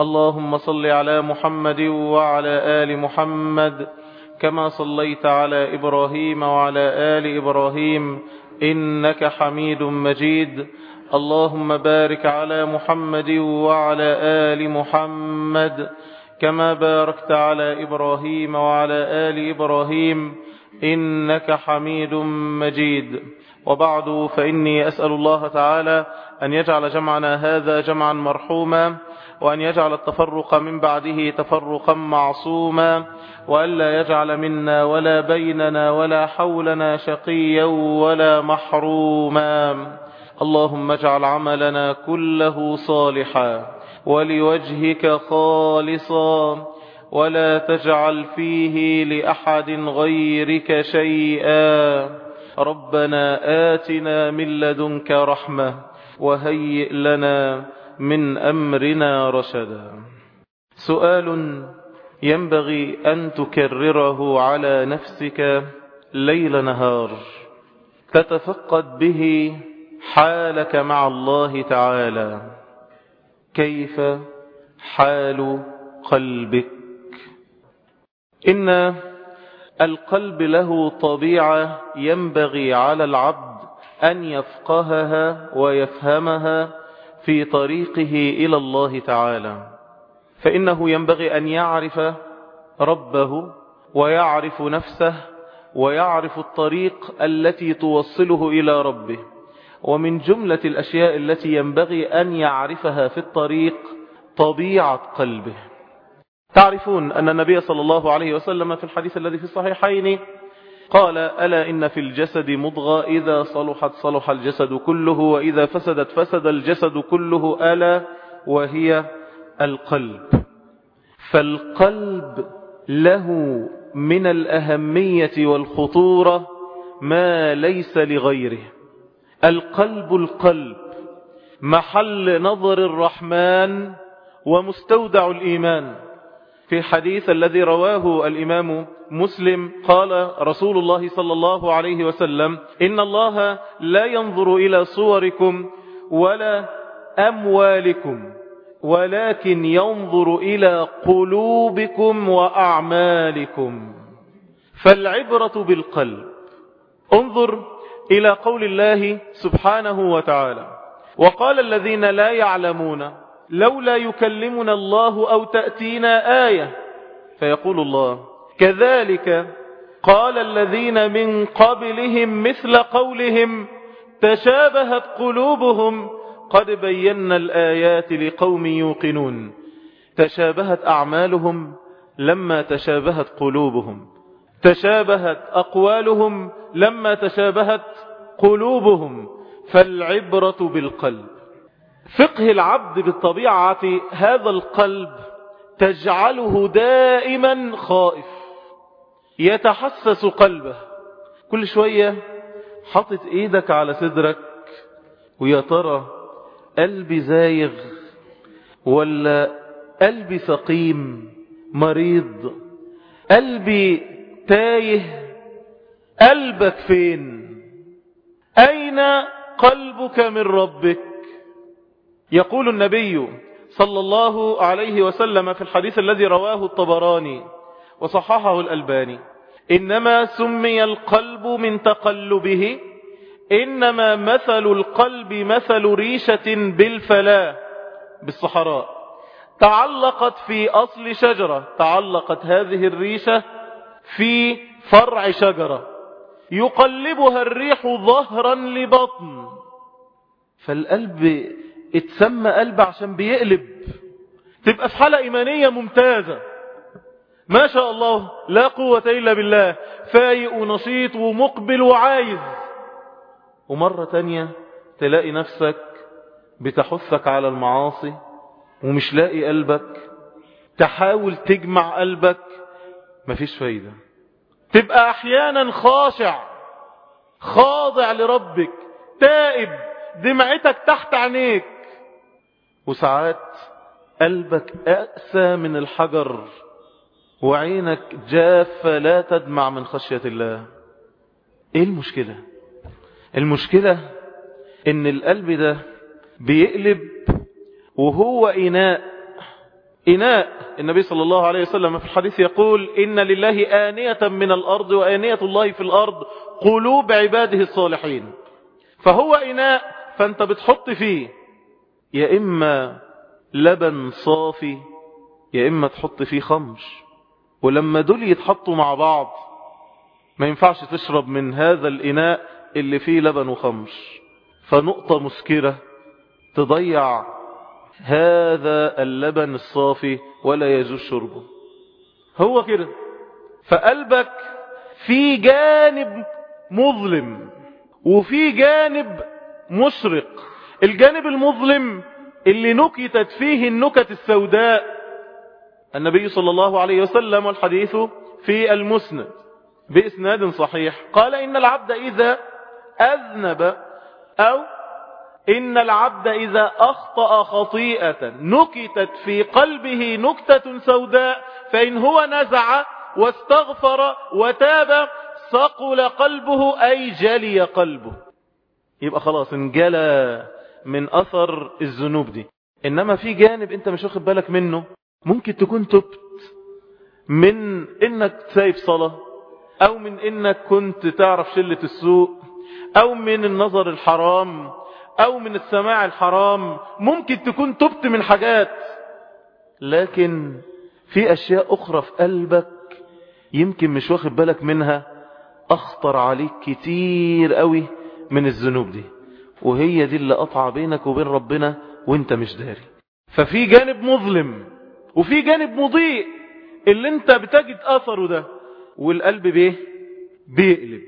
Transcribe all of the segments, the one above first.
اللهم صل على محمد وعلى آل محمد كما صليت على إبراهيم وعلى آل إبراهيم إنك حميد مجيد. اللهم بارك على محمد وعلى آل محمد كما باركت على إبراهيم وعلى آل إبراهيم إنك حميد مجيد. وبعد فإني أسأل الله تعالى أن يجعل جمعنا هذا جمعا مرحوما وأن يجعل التفرق من بعده تفرقا معصوما وألا يجعل منا ولا بيننا ولا حولنا شقيا ولا محروما. اللهم اجعل عملنا كله صالحا ولوجهك خالصا ولا تجعل فيه لأحد غيرك شيئا. ربنا آتنا من لدنك رحمة وهيئ لنا من أمرنا رشدا. سؤال ينبغي أن تكرره على نفسك ليل نهار. تتفقد به حالك مع الله تعالى. كيف حال قلبك؟ إن القلب له طبيعة ينبغي على العبد أن يفقهها ويفهمها في طريقه إلى الله تعالى. فإنه ينبغي أن يعرف ربه ويعرف نفسه ويعرف الطريق التي توصله إلى ربه. ومن جملة الأشياء التي ينبغي أن يعرفها في الطريق طبيعة قلبه. تعرفون أن النبي صلى الله عليه وسلم في الحديث الذي في الصحيحين قال ألا إن في الجسد مضغة إذا صلحت صلح الجسد كله وإذا فسدت فسد الجسد كله ألا وهي القلب. فالقلب له من الأهمية والخطورة ما ليس لغيره. القلب القلب محل نظر الرحمن ومستودع الإيمان. في حديث الذي رواه الإمام مسلم قال رسول الله صلى الله عليه وسلم إن الله لا ينظر إلى صوركم ولا أموالكم ولكن ينظر إلى قلوبكم وأعمالكم. فالعبرة بالقلب. انظر إلى قول الله سبحانه وتعالى وقال الذين لا يعلمون لولا يكلمنا الله أو تأتينا آية. فيقول الله كذلك قال الذين من قبلهم مثل قولهم تشابهت قلوبهم قد بينا الآيات لقوم يوقنون. تشابهت أعمالهم لما تشابهت قلوبهم. تشابهت أقوالهم لما تشابهت قلوبهم. فالعبرة بالقلب. فقه العبد بالطبيعة هذا القلب تجعله دائما خائف يتحسس قلبه. كل شوية حطت إيدك على صدرك ويا ترى قلبي زايغ ولا قلبي سقيم مريض؟ قلبي تايه قلبك فين؟ أين قلبك من ربك؟ يقول النبي صلى الله عليه وسلم في الحديث الذي رواه الطبراني وصححه الألباني إنما سمي القلب من تقلبه إنما مثل القلب مثل ريشة بالفلاة بالصحراء. تعلقت في أصل شجرة تعلقت هذه الريشة في فرع شجرة. يقلبها الريح ظهرا لبطن. فالقلب اتسمى قلب عشان بيقلب. تبقى في حالة إيمانية ممتازة. ما شاء الله لا قوة إلا بالله. فايق ونشيط ومقبل وعايز. ومرة تانية تلاقي نفسك بتحثك على المعاصي ومش لاقي قلبك. تحاول تجمع قلبك. مفيش فايدة. تبقى أحيانا خاشع خاضع لربك تائب دمعتك تحت عينيك. وساعات قلبك أأسى من الحجر وعينك جافة لا تدمع من خشية الله. إيه المشكلة؟ المشكلة إن القلب ده بيقلب وهو إناء. إناء. النبي صلى الله عليه وسلم في الحديث يقول إن لله آنية من الأرض وآنية الله في الأرض قلوب عباده الصالحين. فهو إناء فأنت بتحط فيه يا إما لبن صافي يا إما تحط فيه خمر ولما دول يتحطوا مع بعض ما ينفعش تشرب من هذا الإناء اللي فيه لبن وخمر فنقطة مسكرة تضيع هذا اللبن الصافي ولا يجوز شربه. هو كده. فقلبك في جانب مظلم وفي جانب مشرق. الجانب المظلم اللي نكتت فيه النكت السوداء النبي صلى الله عليه وسلم والحديث في المسند بإسناد صحيح. قال إن العبد إذا أذنب أو إن العبد إذا أخطأ خطيئة نكتت في قلبه نكتة سوداء فإن هو نزع واستغفر وتاب صقل قلبه أي جلي قلبه. يبقى خلاص انجلى. من أثر الذنوب دي. إنما في جانب أنت مش واخد بالك منه ممكن تكون تبت. من إنك سايب صلاة أو من إنك كنت تعرف شلة السوء أو من النظر الحرام أو من السماع الحرام. ممكن تكون تبت من حاجات. لكن في أشياء أخرى في قلبك يمكن مش واخد بالك منها أخطر عليك كتير قوي من الذنوب دي. وهي دي اللي قطع بينك وبين ربنا وانت مش داري. ففي جانب مظلم وفي جانب مضيء اللي انت بتجد اثره ده والقلب بيه؟ بيقلب.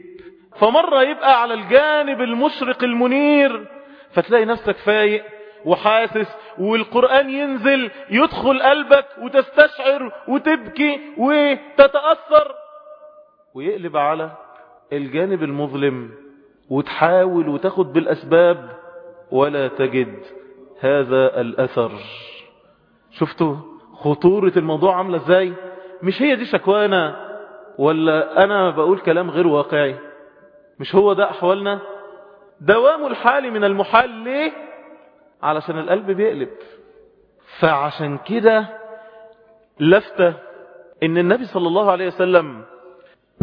فمرة يبقى على الجانب المشرق المنير فتلاقي نفسك فايق وحاسس والقرآن ينزل يدخل قلبك وتستشعر وتبكي وتتأثر ويقلب على الجانب المظلم وتحاول وتاخد بالأسباب ولا تجد هذا الأثر. شفتوا خطورة الموضوع عاملة إزاي؟ مش هي دي شكوانا ولا أنا بقول كلام غير واقعي؟ مش هو ده أحوالنا؟ دوام الحال من المحال ليه؟ علشان القلب بيقلب. فعشان كده لفتة إن النبي صلى الله عليه وسلم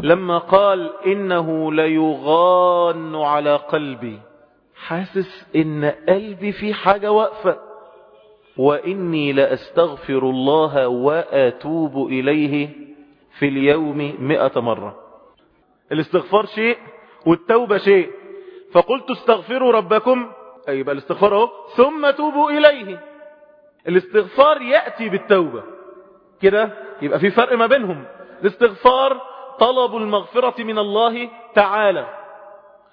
لما قال إنه ليغان على قلبي حاسس إن قلبي في حاجة واقفة. وإني لأستغفر الله وأتوب إليه في اليوم مئة مرة. الاستغفار شيء والتوبة شيء. فقلت استغفروا ربكم أي يبقى الاستغفار أهو ثم توبوا إليه. الاستغفار يأتي بالتوبة. كده يبقى في فرق ما بينهم. الاستغفار طلب المغفرة من الله تعالى.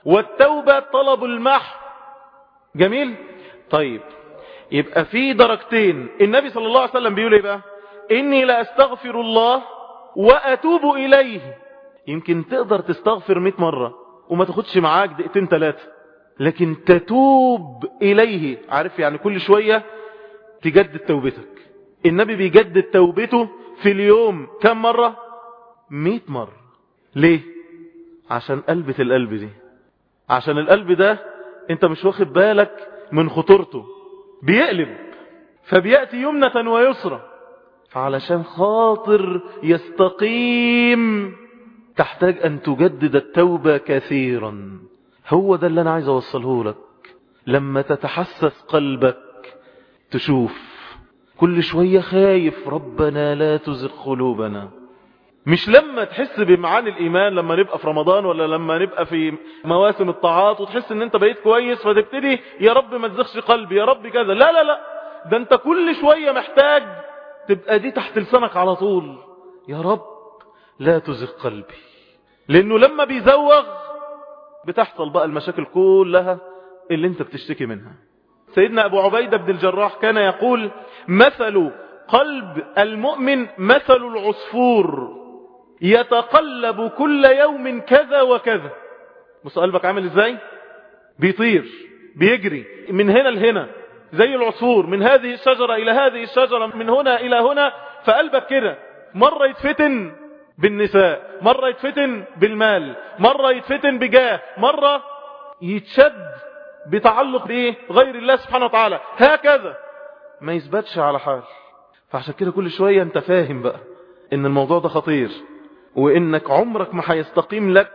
والتوبة طلب المح. جميل؟ طيب يبقى في درجتين. النبي صلى الله عليه وسلم بيقول إيه بقى؟ إني لا استغفر الله وأتوب إليه. يمكن تقدر تستغفر 100 مرة وما تاخدش معاك دقيقتين ثلاثة لكن تتوب إليه. عارف يعني كل شوية تجدد توبتك. النبي بيجدد توبته في اليوم. كم مرة؟ مئة مرة ليه؟ عشان قلبة القلب دي. عشان القلب ده انت مش واخد بالك من خطورته. بيقلب. فبيأتي يمنة ويسرى فعلشان خاطر يستقيم تحتاج أن تجدد التوبة كثيرا. هو ده اللي أنا عايز أوصله لك. لما تتحسس قلبك تشوف. كل شوية خايف ربنا لا تزغ قلوبنا. مش لما تحس بمعاني الإيمان لما نبقى في رمضان ولا لما نبقى في مواسم الطاعات وتحس إن أنت بقيت كويس فتبتدي يا رب ما تزغش قلبي يا رب كذا. لا لا لا. ده أنت كل شوية محتاج تبقى دي تحت لسانك على طول. يا رب لا تزغ قلبي. لأنه لما بيزوغ بتحصل بقى المشاكل كلها اللي أنت بتشتكي منها. سيدنا أبو عبيدة بن الجراح كان يقول مثل قلب المؤمن مثل العصفور. يتقلب كل يوم كذا وكذا. بص قلبك عامل إزاي؟ بيطير بيجري من هنا لهنا زي العصفور من هذه الشجرة إلى هذه الشجرة من هنا إلى هنا. فقلبك كده مرة يتفتن بالنساء مرة يتفتن بالمال مرة يتفتن بجاه مرة يتشد بتعلق بإيه؟ غير الله سبحانه وتعالى. هكذا. ما يثبتش على حال. فعشان كده كل شوية أنت فاهم بقى إن الموضوع ده خطير. وإنك عمرك ما هيستقيم لك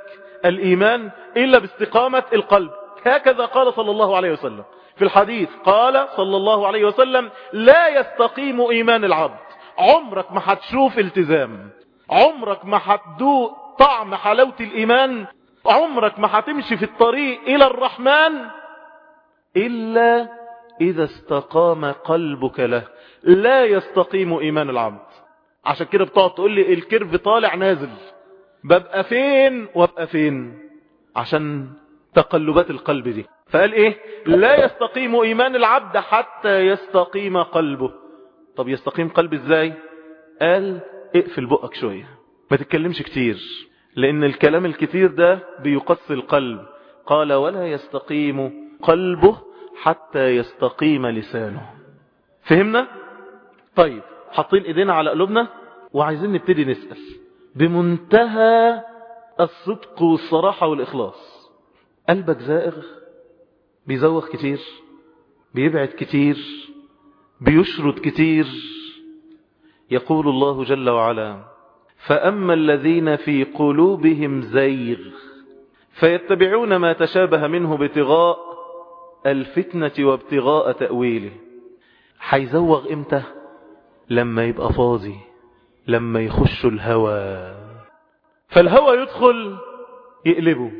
الإيمان إلا باستقامة القلب. هكذا قال صلى الله عليه وسلم. في الحديث قال صلى الله عليه وسلم لا يستقيم إيمان العبد. عمرك ما هتشوف التزام. عمرك ما هتدوق طعم حلاوة الإيمان. عمرك ما هتمشي في الطريق إلى الرحمن إلا إذا استقام قلبك له. لا يستقيم إيمان العبد. عشان كده بتقعد تقول لي الكيرف طالع نازل. ببقى فين وابقى فين؟ عشان تقلبات القلب دي. فقال إيه؟ لا يستقيم إيمان العبد حتى يستقيم قلبه. طب يستقيم قلب إزاي؟ قال اقفل بقك شوية. ما تتكلمش كتير. لأن الكلام الكتير ده بيقص القلب. قال ولا يستقيم قلبه حتى يستقيم لسانه. فهمنا؟ طيب. حاطين ايدينا على قلوبنا وعايزين نبتدي نسأل. بمنتهى الصدق والصراحة والإخلاص قلبك زائغ بيزوغ كتير بيبعد كتير بيشرد كتير يقول الله جل وعلا فأما الذين في قلوبهم زيغ فيتبعون ما تشابه منه ابتغاء الفتنة وابتغاء تأويله. حيزوغ إمتى؟ لما يبقى فاضي لما يخش الهوى. فالهوى يدخل يقلبه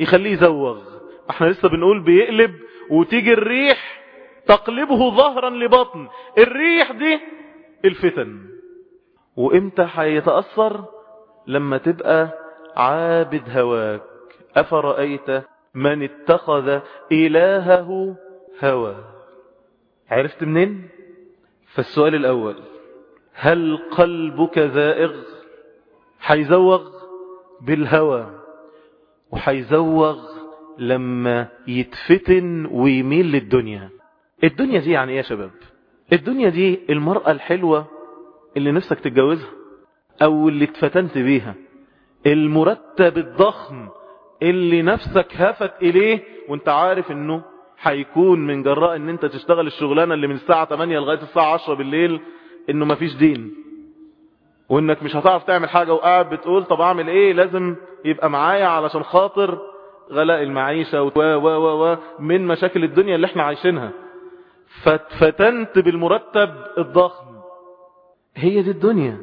يخليه يزوغ. إحنا لسه بنقول بيقلب وتيجي الريح تقلبه ظهرا لبطن. الريح دي الفتن. وامتى هيتأثر؟ لما تبقى عابد هواك. أفرأيت من اتخذ إلهه هوى؟ عرفت منين؟ فالسؤال الأول هل قلبك زائغ؟ حيزوغ بالهوى وحيزوغ لما يتفتن ويميل للدنيا. الدنيا دي يعني إيه يا شباب؟ الدنيا دي المرأة الحلوة اللي نفسك تتجوزها أو اللي اتفتنت بيها المرتب الضخم اللي نفسك هفت إليه وانت عارف إنه هيكون من جراء إن أنت تشتغل الشغلانة اللي من الساعة 8 لغاية الساعة 10 بالليل إنه مفيش دين. وإنك مش هتعرف تعمل حاجة وقاعد بتقول طب أعمل إيه؟ لازم يبقى معايا علشان خاطر غلاء المعيشة و و و و من مشاكل الدنيا اللي إحنا عايشينها. فاتفتنت بالمرتب الضخم. هي دي الدنيا.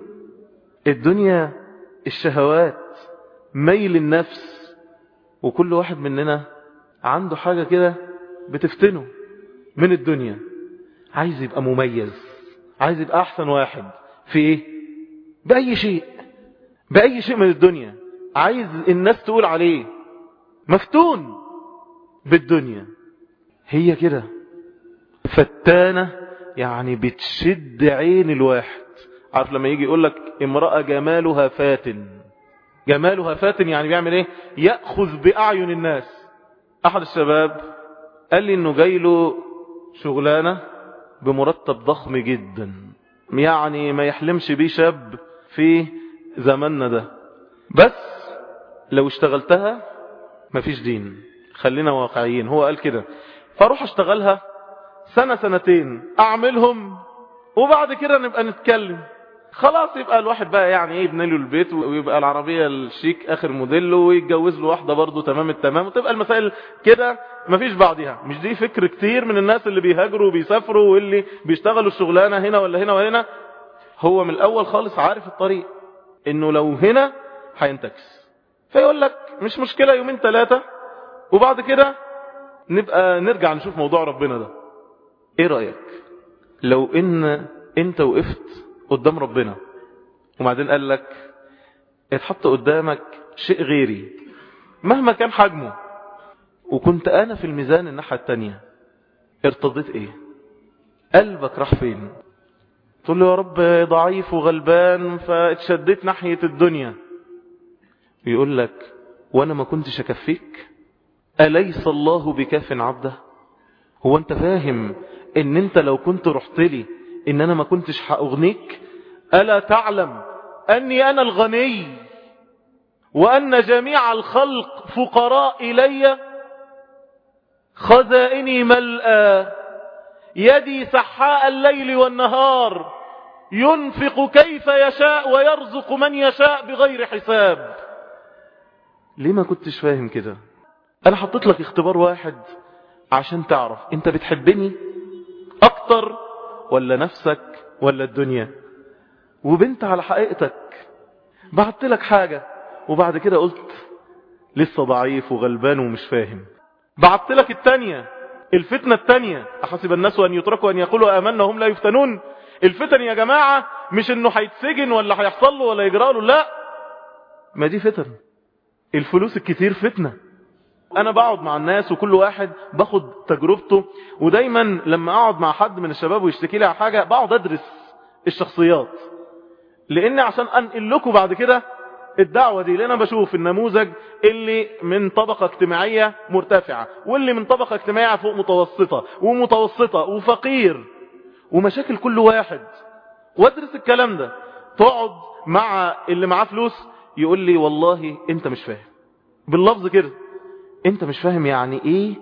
الدنيا الشهوات ميل النفس. وكل واحد مننا عنده حاجة كده بتفتنه من الدنيا. عايز يبقى مميز عايز يبقى أحسن واحد. في إيه؟ بأي شيء بأي شيء من الدنيا. عايز الناس تقول عليه. مفتون بالدنيا. هي كده. فتانة يعني بتشد عين الواحد. عارف لما يجي يقول لك امرأة جمالها فاتن. جمالها فاتن يعني بيعمل إيه؟ يأخذ بأعين الناس. أحد الشباب قال لي إنه جاي له شغلانة بمرتب ضخم جدا. يعني ما يحلمش بيه شاب في زماننا ده. بس لو اشتغلتها مفيش دين. خلينا واقعيين. هو قال كده. فأروح أشتغلها سنة سنتين أعملهم وبعد كده نبقى نتكلم. خلاص يبقى الواحد بقى يعني إيه يبني له البيت ويبقى العربية الشيك آخر موديل ويتجوز له واحدة برضه تمام التمام وتبقى المسائل كده مفيش بعدها مش دي فكر كتير من الناس اللي بيهاجروا وبيسافروا واللي بيشتغلوا الشغلانة هنا ولا هنا وهنا. هو من الأول خالص عارف الطريق إنه لو هنا هينتكس. فيقول لك مش مشكلة يومين ثلاثة وبعد كده نبقى نرجع نشوف موضوع ربنا ده. إيه رأيك؟ لو إن أنت وقفت قدام ربنا. وبعدين قال لك اتحط قدامك شيء غيري. مهما كان حجمه. وكنت أنا في الميزان الناحية التانية. ارتضيت إيه؟ قلبك راح فين؟ تقول له يا رب ضعيف وغلبان فاتشديت ناحية الدنيا. يقول لك وأنا ما كنتش أكفيك؟ أليس الله بكاف عبده؟ هو أنت فاهم إن أنت لو كنت رحت لي إن أنا ما كنتش هأغنيك. ألا تعلم أني أنا الغني وأن جميع الخلق فقراء إلي. خزائني ملأى. يدي سحاء الليل والنهار. ينفق كيف يشاء ويرزق من يشاء بغير حساب. ليه ما كنتش فاهم كده؟ أنا حطيت لك اختبار واحد عشان تعرف. أنت بتحبني أكتر ولا نفسك ولا الدنيا. وبنت على حقيقتك. بعت لك حاجة وبعد كده قلت لسه ضعيف وغلبان ومش فاهم. بعت لك التانية الفتنة التانية. أحسب الناس أن يتركوا أن يقولوا آمنا هم لا يفتنون. الفتن يا جماعة مش إنه هيتسجن ولا هيحصل له ولا يجرى له لا. ما دي فتن. الفلوس الكتير فتنة. أنا بقعد مع الناس وكل واحد باخد تجربته ودايما لما أقعد مع حد من الشباب ويشتكي لي على حاجة بقعد أدرس الشخصيات. لأن عشان أنقل لكم بعد كده الدعوة دي لأن أنا بشوف النموذج اللي من طبقة اجتماعية مرتفعة واللي من طبقة اجتماعية فوق متوسطة ومتوسطة وفقير ومشاكل كل واحد. وادرس الكلام ده. تقعد مع اللي معاه فلوس يقول لي والله أنت مش فاهم. باللفظ كده. انت مش فاهم يعني إيه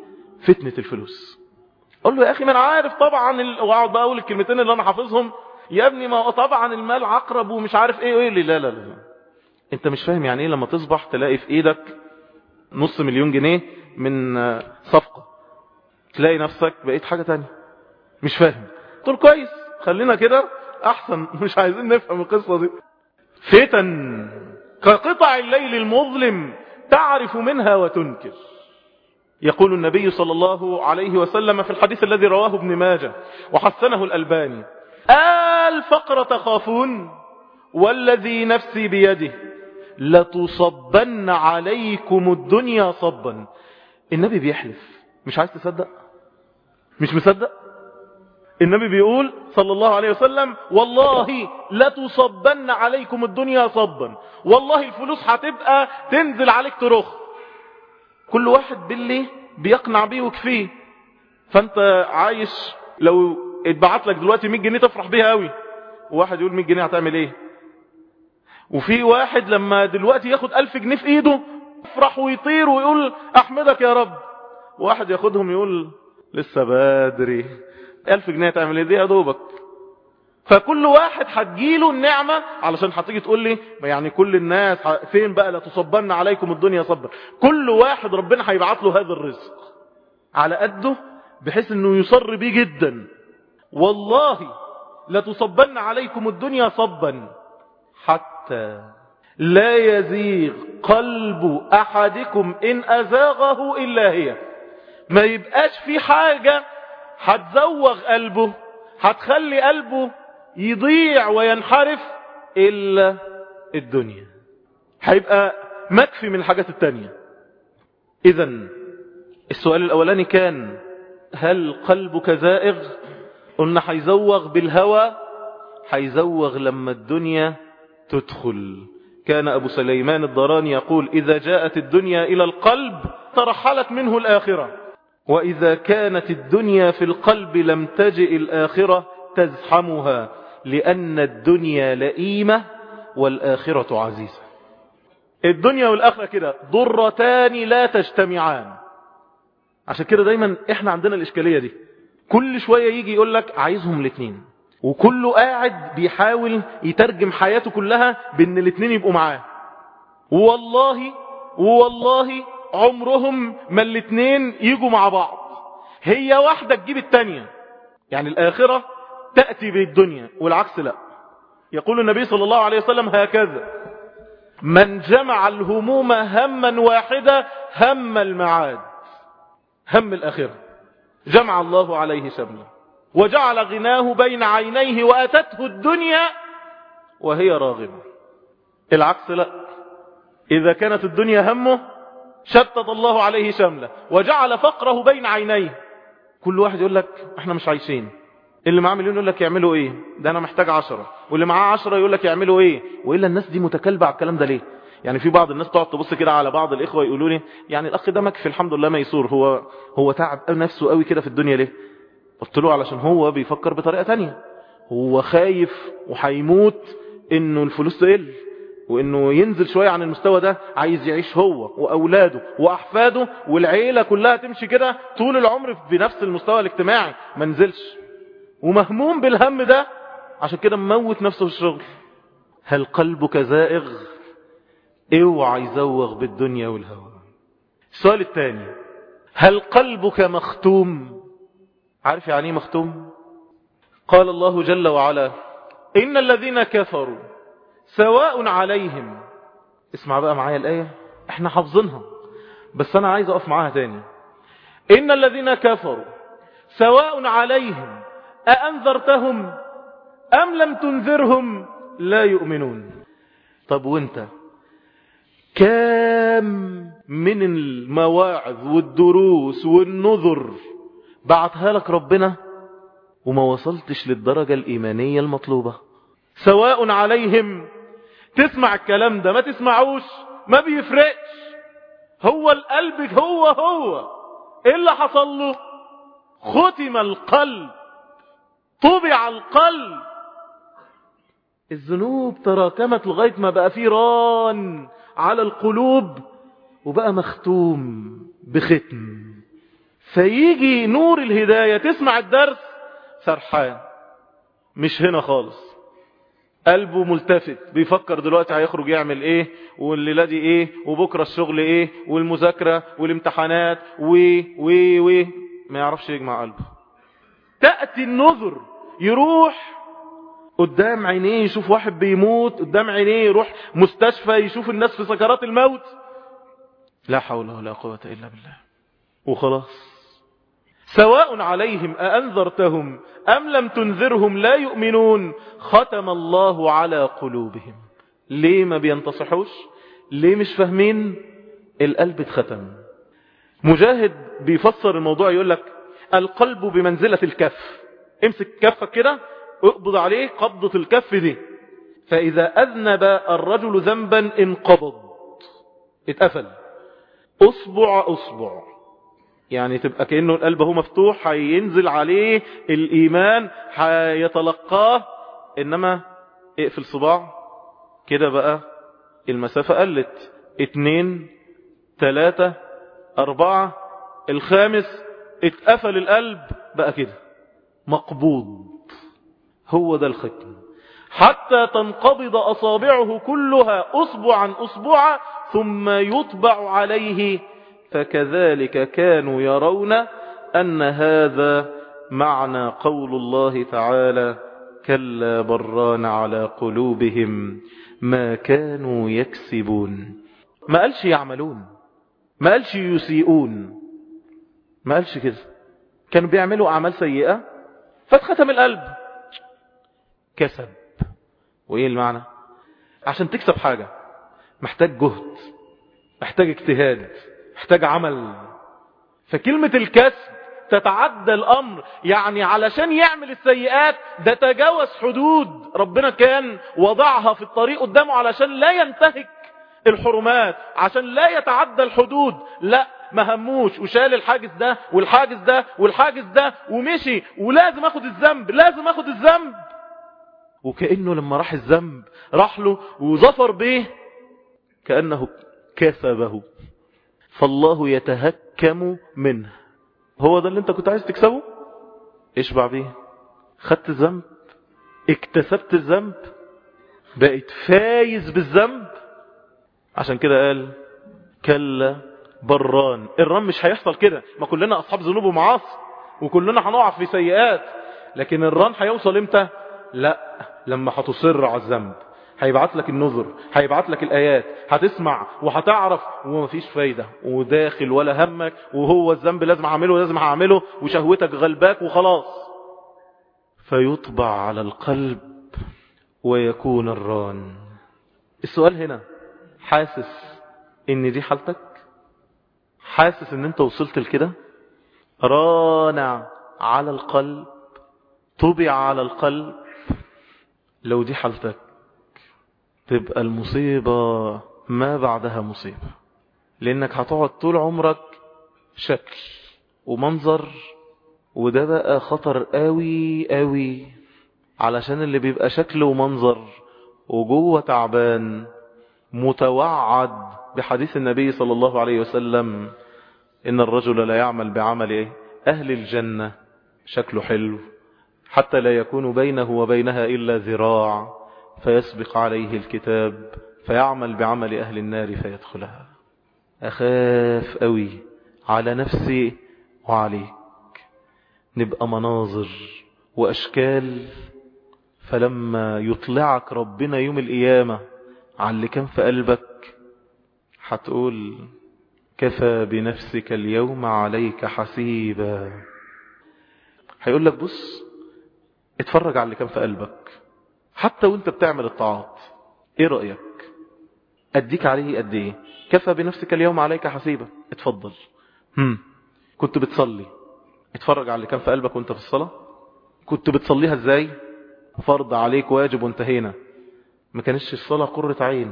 فتنة الفلوس. أقول له يا أخي ما أنا عارف طبعا ال... وأقعد بقى أقول الكلمتين اللي أنا حافظهم. يا ابني ما هو طبعا المال عقرب ومش عارف إيه. وايه لا لا لا. انت مش فاهم يعني إيه لما تصبح تلاقي في إيدك نص مليون جنيه من صفقة. تلاقي نفسك بقيت حاجة تانية. مش فاهم. تقول كويس خلينا كده أحسن. مش عايزين نفهم القصة دي. فتن كقطع الليل المظلم تعرف منها وتنكر. يقول النبي صلى الله عليه وسلم في الحديث الذي رواه ابن ماجه وحسنه الألباني الفقر تخافون والذي نفسي بيده لتصبن عليكم الدنيا صبا. النبي بيحلف مش عايز تصدق؟ مش مصدق؟ النبي بيقول صلى الله عليه وسلم والله لتصبن عليكم الدنيا صبا والله الفلوس هتبقى تنزل عليك ترخ. كل واحد باللي بيقنع بيه وكفيه. فانت عايش لو اتبعت لك دلوقتي 100 جنيه تفرح بيها قوي وواحد يقول 100 جنيه هتعمل إيه؟ وفي واحد لما دلوقتي ياخد 1000 جنيه في إيده يفرح ويطير ويقول أحمدك يا رب. واحد ياخدهم يقول لسه بدري. ألف جنيه تعمل إيه؟ دي يا دوبك. فكل واحد هتجيله النعمة علشان هتيجي تقول لي يعني كل الناس فين بقى؟ لا تصبن عليكم الدنيا صبر. كل واحد ربنا هيبعت له هذا الرزق على قده بحيث إنه يصر بيه جدا. والله لتصبن عليكم الدنيا صبا حتى لا يزيغ قلب أحدكم إن أزاغه إلا هي. ما يبقاش في حاجة هتزوغ قلبه هتخلي قلبه يضيع وينحرف إلا الدنيا. هيبقى مكفي من الحاجات التانية. إذا السؤال الأولاني كان هل قلبك زائغ؟ قلنا هيزوغ بالهوى هيزوغ لما الدنيا تدخل. كان أبو سليمان الضراني يقول إذا جاءت الدنيا إلى القلب ترحلت منه الآخرة. وإذا كانت الدنيا في القلب لم تجئ الآخرة تزحمها. لأن الدنيا لئيمة والآخرة عزيزة. الدنيا والآخرة كده ضرتان لا تجتمعان. عشان كده دايما إحنا عندنا الإشكالية دي. كل شوية يجي يقول لك عايزهم الاثنين وكله قاعد بيحاول يترجم حياته كلها بإن الاثنين يبقوا معاه. والله والله عمرهم ما الاثنين يجوا مع بعض. هي واحدة تجيب التانية. يعني الآخرة تأتي بالدنيا والعكس لا. يقول النبي صلى الله عليه وسلم هكذا من جمع الهموم هما واحدة هم المعاد هم الآخرة. جمع الله عليه شمله وجعل غناه بين عينيه وأتته الدنيا وهي راغمة. العكس لا. إذا كانت الدنيا همه شتت الله عليه شمله. وجعل فقره بين عينيه. كل واحد يقول لك إحنا مش عايشين. اللي معاه مليون يقول لك يعملوا إيه؟ ده أنا محتاج عشرة. واللي معاه عشرة يقول لك يعملوا إيه؟ وإلا الناس دي متكلبة على الكلام ده ليه؟ يعني في بعض الناس تقعد تبص كده على بعض الإخوة يقولوا لي يعني الأخ ده مكفي الحمد لله ميسور هو هو تعب نفسه قوي كده في الدنيا ليه؟ قلت له علشان هو بيفكر بطريقة تانية. هو خايف وهيموت إنه الفلوس تقل وإنه ينزل شوية عن المستوى ده عايز يعيش هو وأولاده وأحفاده والعيلة كلها تمشي كده طول العمر بنفس المستوى الاجتماعي. ما نزلش. ومهموم بالهم ده عشان كده مموت نفسه في الشغل. هل قلبك زائغ؟ اوعى يزوغ بالدنيا والهوى. السؤال الثاني هل قلبك مختوم؟ عارف يعني إيه مختوم؟ قال الله جل وعلا إن الذين كفروا سواء عليهم اسمع بقى معايا الآية إحنا حافظينها بس أنا عايز أقف معاها تاني. إن الذين كفروا سواء عليهم أأنذرتهم؟ أم لم تنذرهم؟ لا يؤمنون. طب وأنت؟ كام من المواعظ والدروس والنذر بعتها لك ربنا وما وصلتش للدرجة الإيمانية المطلوبة؟ سواء عليهم تسمع الكلام ده ما تسمعوش ما بيفرقش. هو القلب هو هو. إيه اللي حصل له؟ ختم القلب. طبع القلب. الذنوب تراكمت لغاية ما بقى فيه ران على القلوب وبقى مختوم بختم. فيجي نور الهداية. تسمع الدرس؟ سرحان مش هنا خالص. قلبه ملتفت. بيفكر دلوقتي هيخرج يعمل إيه؟ والليلة دي إيه؟ وبكرة الشغل إيه؟ والمذاكرة والامتحانات و و و. ما يعرفش يجمع قلبه. تأتي النذر. يروح قدام عينيه يشوف واحد بيموت قدام عينيه يروح مستشفى يشوف الناس في سكرات الموت. لا حول ولا قوة إلا بالله. وخلاص. سواء عليهم أأنذرتهم أم لم تنذرهم لا يؤمنون ختم الله على قلوبهم. ليه ما بينتصحوش؟ ليه مش فاهمين؟ القلب اتختم. مجاهد بيفسر الموضوع يقول لك القلب بمنزلة الكف امسك كفك كده اقبض عليه قبضة الكف دي. فإذا أذنب الرجل ذنبا انقبض. اتقفل. أصبع أصبع. يعني تبقى كأنه القلب هو مفتوح هينزل عليه الإيمان هيتلقاه. إنما اقفل صباع. كده بقى المسافة قلت. اتنين تلاتة أربعة. الخامس اتقفل القلب. بقى كده. مقبوض. هو ده الختم. حتى تنقبض أصابعه كلها أصبعا أصبعا ثم يطبع عليه. فكذلك كانوا يرون أن هذا معنى قول الله تعالى كلا بران على قلوبهم ما كانوا يكسبون. ما قالش يعملون. ما قالش يسيئون. ما قالش كده. كانوا بيعملوا أعمال سيئة. فاتختم القلب. كسب. وإيه المعنى؟ عشان تكسب حاجة. محتاج جهد. محتاج اجتهاد. محتاج عمل. فكلمة الكسب تتعدى الأمر. يعني علشان يعمل السيئات ده تجاوز حدود ربنا كان وضعها في الطريق قدامه علشان لا ينتهك الحرمات عشان لا يتعدى الحدود. لا ما هموش وشال الحاجز ده والحاجز ده والحاجز ده ومشي. ولازم آخد الذنب لازم آخد الذنب. وكأنه لما راح الذنب راح له وظفر به كأنه كسبه. فالله يتهكم منه. هو ده اللي انت كنت عايز تكسبه؟ اشبع بيه. خدت الذنب؟ اكتسبت الذنب؟ بقيت فايز بالذنب؟ عشان كده قال كلا. بران. الران مش هيحصل كده. ما كلنا أصحاب ذنوب ومعاصي وكلنا هنقع في سيئات. لكن الران هيوصل إمتى؟ لا لما هتصر على الذنب. هيبعت لك النذر هيبعت لك الآيات. هتسمع وهتعرف ومفيش فايدة. وداخل ولا همك وهو الذنب لازم اعمله لازم هعمله. وشهوتك غلباك وخلاص. فيطبع على القلب ويكون الران. السؤال هنا حاسس إن دي حالتك؟ حاسس إن أنت وصلت لكده؟ رانع على القلب طبع على القلب. لو دي حالتك تبقى المصيبة ما بعدها مصيبة. لأنك هتقعد طول عمرك شكل ومنظر وده بقى خطر قوي قوي. علشان اللي بيبقى شكل ومنظر وجوه تعبان متوعد بحديث النبي صلى الله عليه وسلم إن الرجل لا يعمل بعمل إيه؟ أهل الجنة. شكله حلو. حتى لا يكون بينه وبينها إلا ذراع فيسبق عليه الكتاب فيعمل بعمل أهل النار فيدخلها. أخاف أوي على نفسي وعليك. نبقى مناظر وأشكال فلما يطلعك ربنا يوم القيامة على اللي كان في قلبك؟ هتقول كفى بنفسك اليوم عليك حسيبا. هيقول لك بص اتفرج على اللي كان في قلبك. حتى وانت بتعمل الطاعات إيه رأيك؟ أديك عليه قد إيه؟ كفى بنفسك اليوم عليك حسيبا. اتفضل. هم. كنت بتصلي. اتفرج على اللي كان في قلبك وانت في الصلاة. كنت بتصليها إزاي؟ فرض عليك واجب وانتهينا. ما كانش الصلاة قرة عين.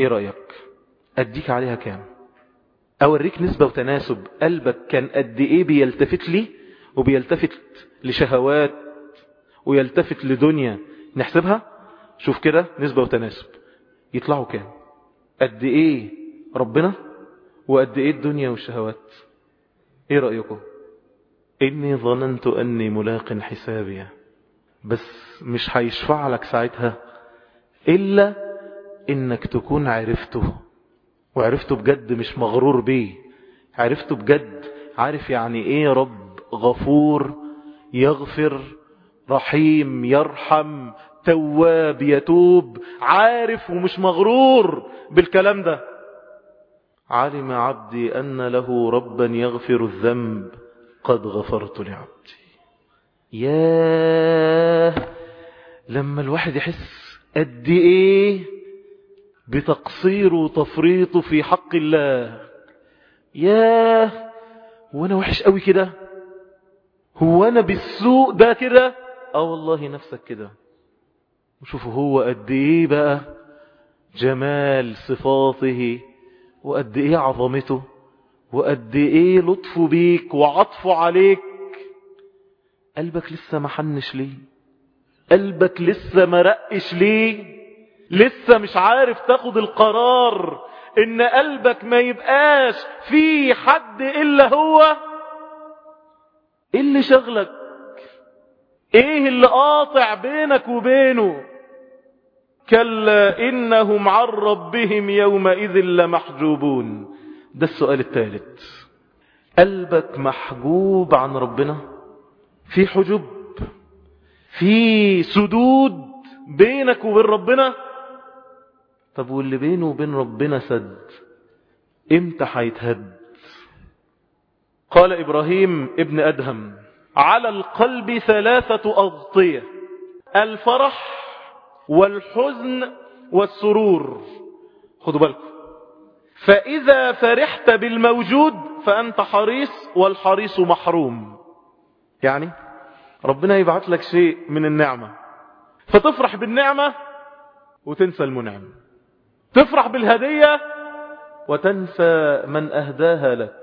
إيه رأيك؟ أديك عليها كام؟ أوريك نسبة وتناسب. قلبك كان قد إيه بيلتفت لي وبيلتفت لشهوات ويلتفت لدنيا. نحسبها؟ شوف كده نسبة وتناسب. يطلعوا كام؟ قد إيه ربنا وقد إيه الدنيا والشهوات؟ إيه رأيكم؟ إني ظننت أني ملاق حسابي بس مش هيشفع لك ساعتها. إلا إنك تكون عرفته. وعرفته بجد مش مغرور بيه. عرفته بجد. عارف يعني يا رب غفور يغفر رحيم يرحم تواب يتوب. عارف ومش مغرور بالكلام ده. علم عبدي أن له ربا يغفر الذنب. قد غفرت لعبدي. ياه لما الواحد يحس قد إيه بتقصيره وتفريطه في حق الله. ياه وأنا وحش قوي كده. هو أنا بالسوء ده كده؟ آه والله نفسك كده. وشوفوا هو قد إيه بقى جمال صفاته وقد إيه عظمته وقد إيه لطفه بيك وعطفه عليك. قلبك لسه ما حنش ليه. قلبك لسه ما رقش ليه؟ لسه مش عارف تاخد القرار إن قلبك ما يبقاش في حد إلا هو؟ إيه اللي شغلك؟ إيه اللي قاطع بينك وبينه؟ كلا إنهم عن ربهم يومئذ لمحجوبون. ده السؤال الثالث. قلبك محجوب عن ربنا؟ في حجب في سدود بينك وبين ربنا. طب واللي بينه وبين ربنا سد إمتى هيتهد قال إبراهيم ابن أدهم على القلب ثلاثة أغطية الفرح والحزن والسرور. خدوا بالكم. فإذا فرحت بالموجود فأنت حريص والحريص محروم. يعني؟ ربنا يبعت لك شيء من النعمة. فتفرح بالنعمة وتنسى المنعم. تفرح بالهدية وتنسى من أهداها لك.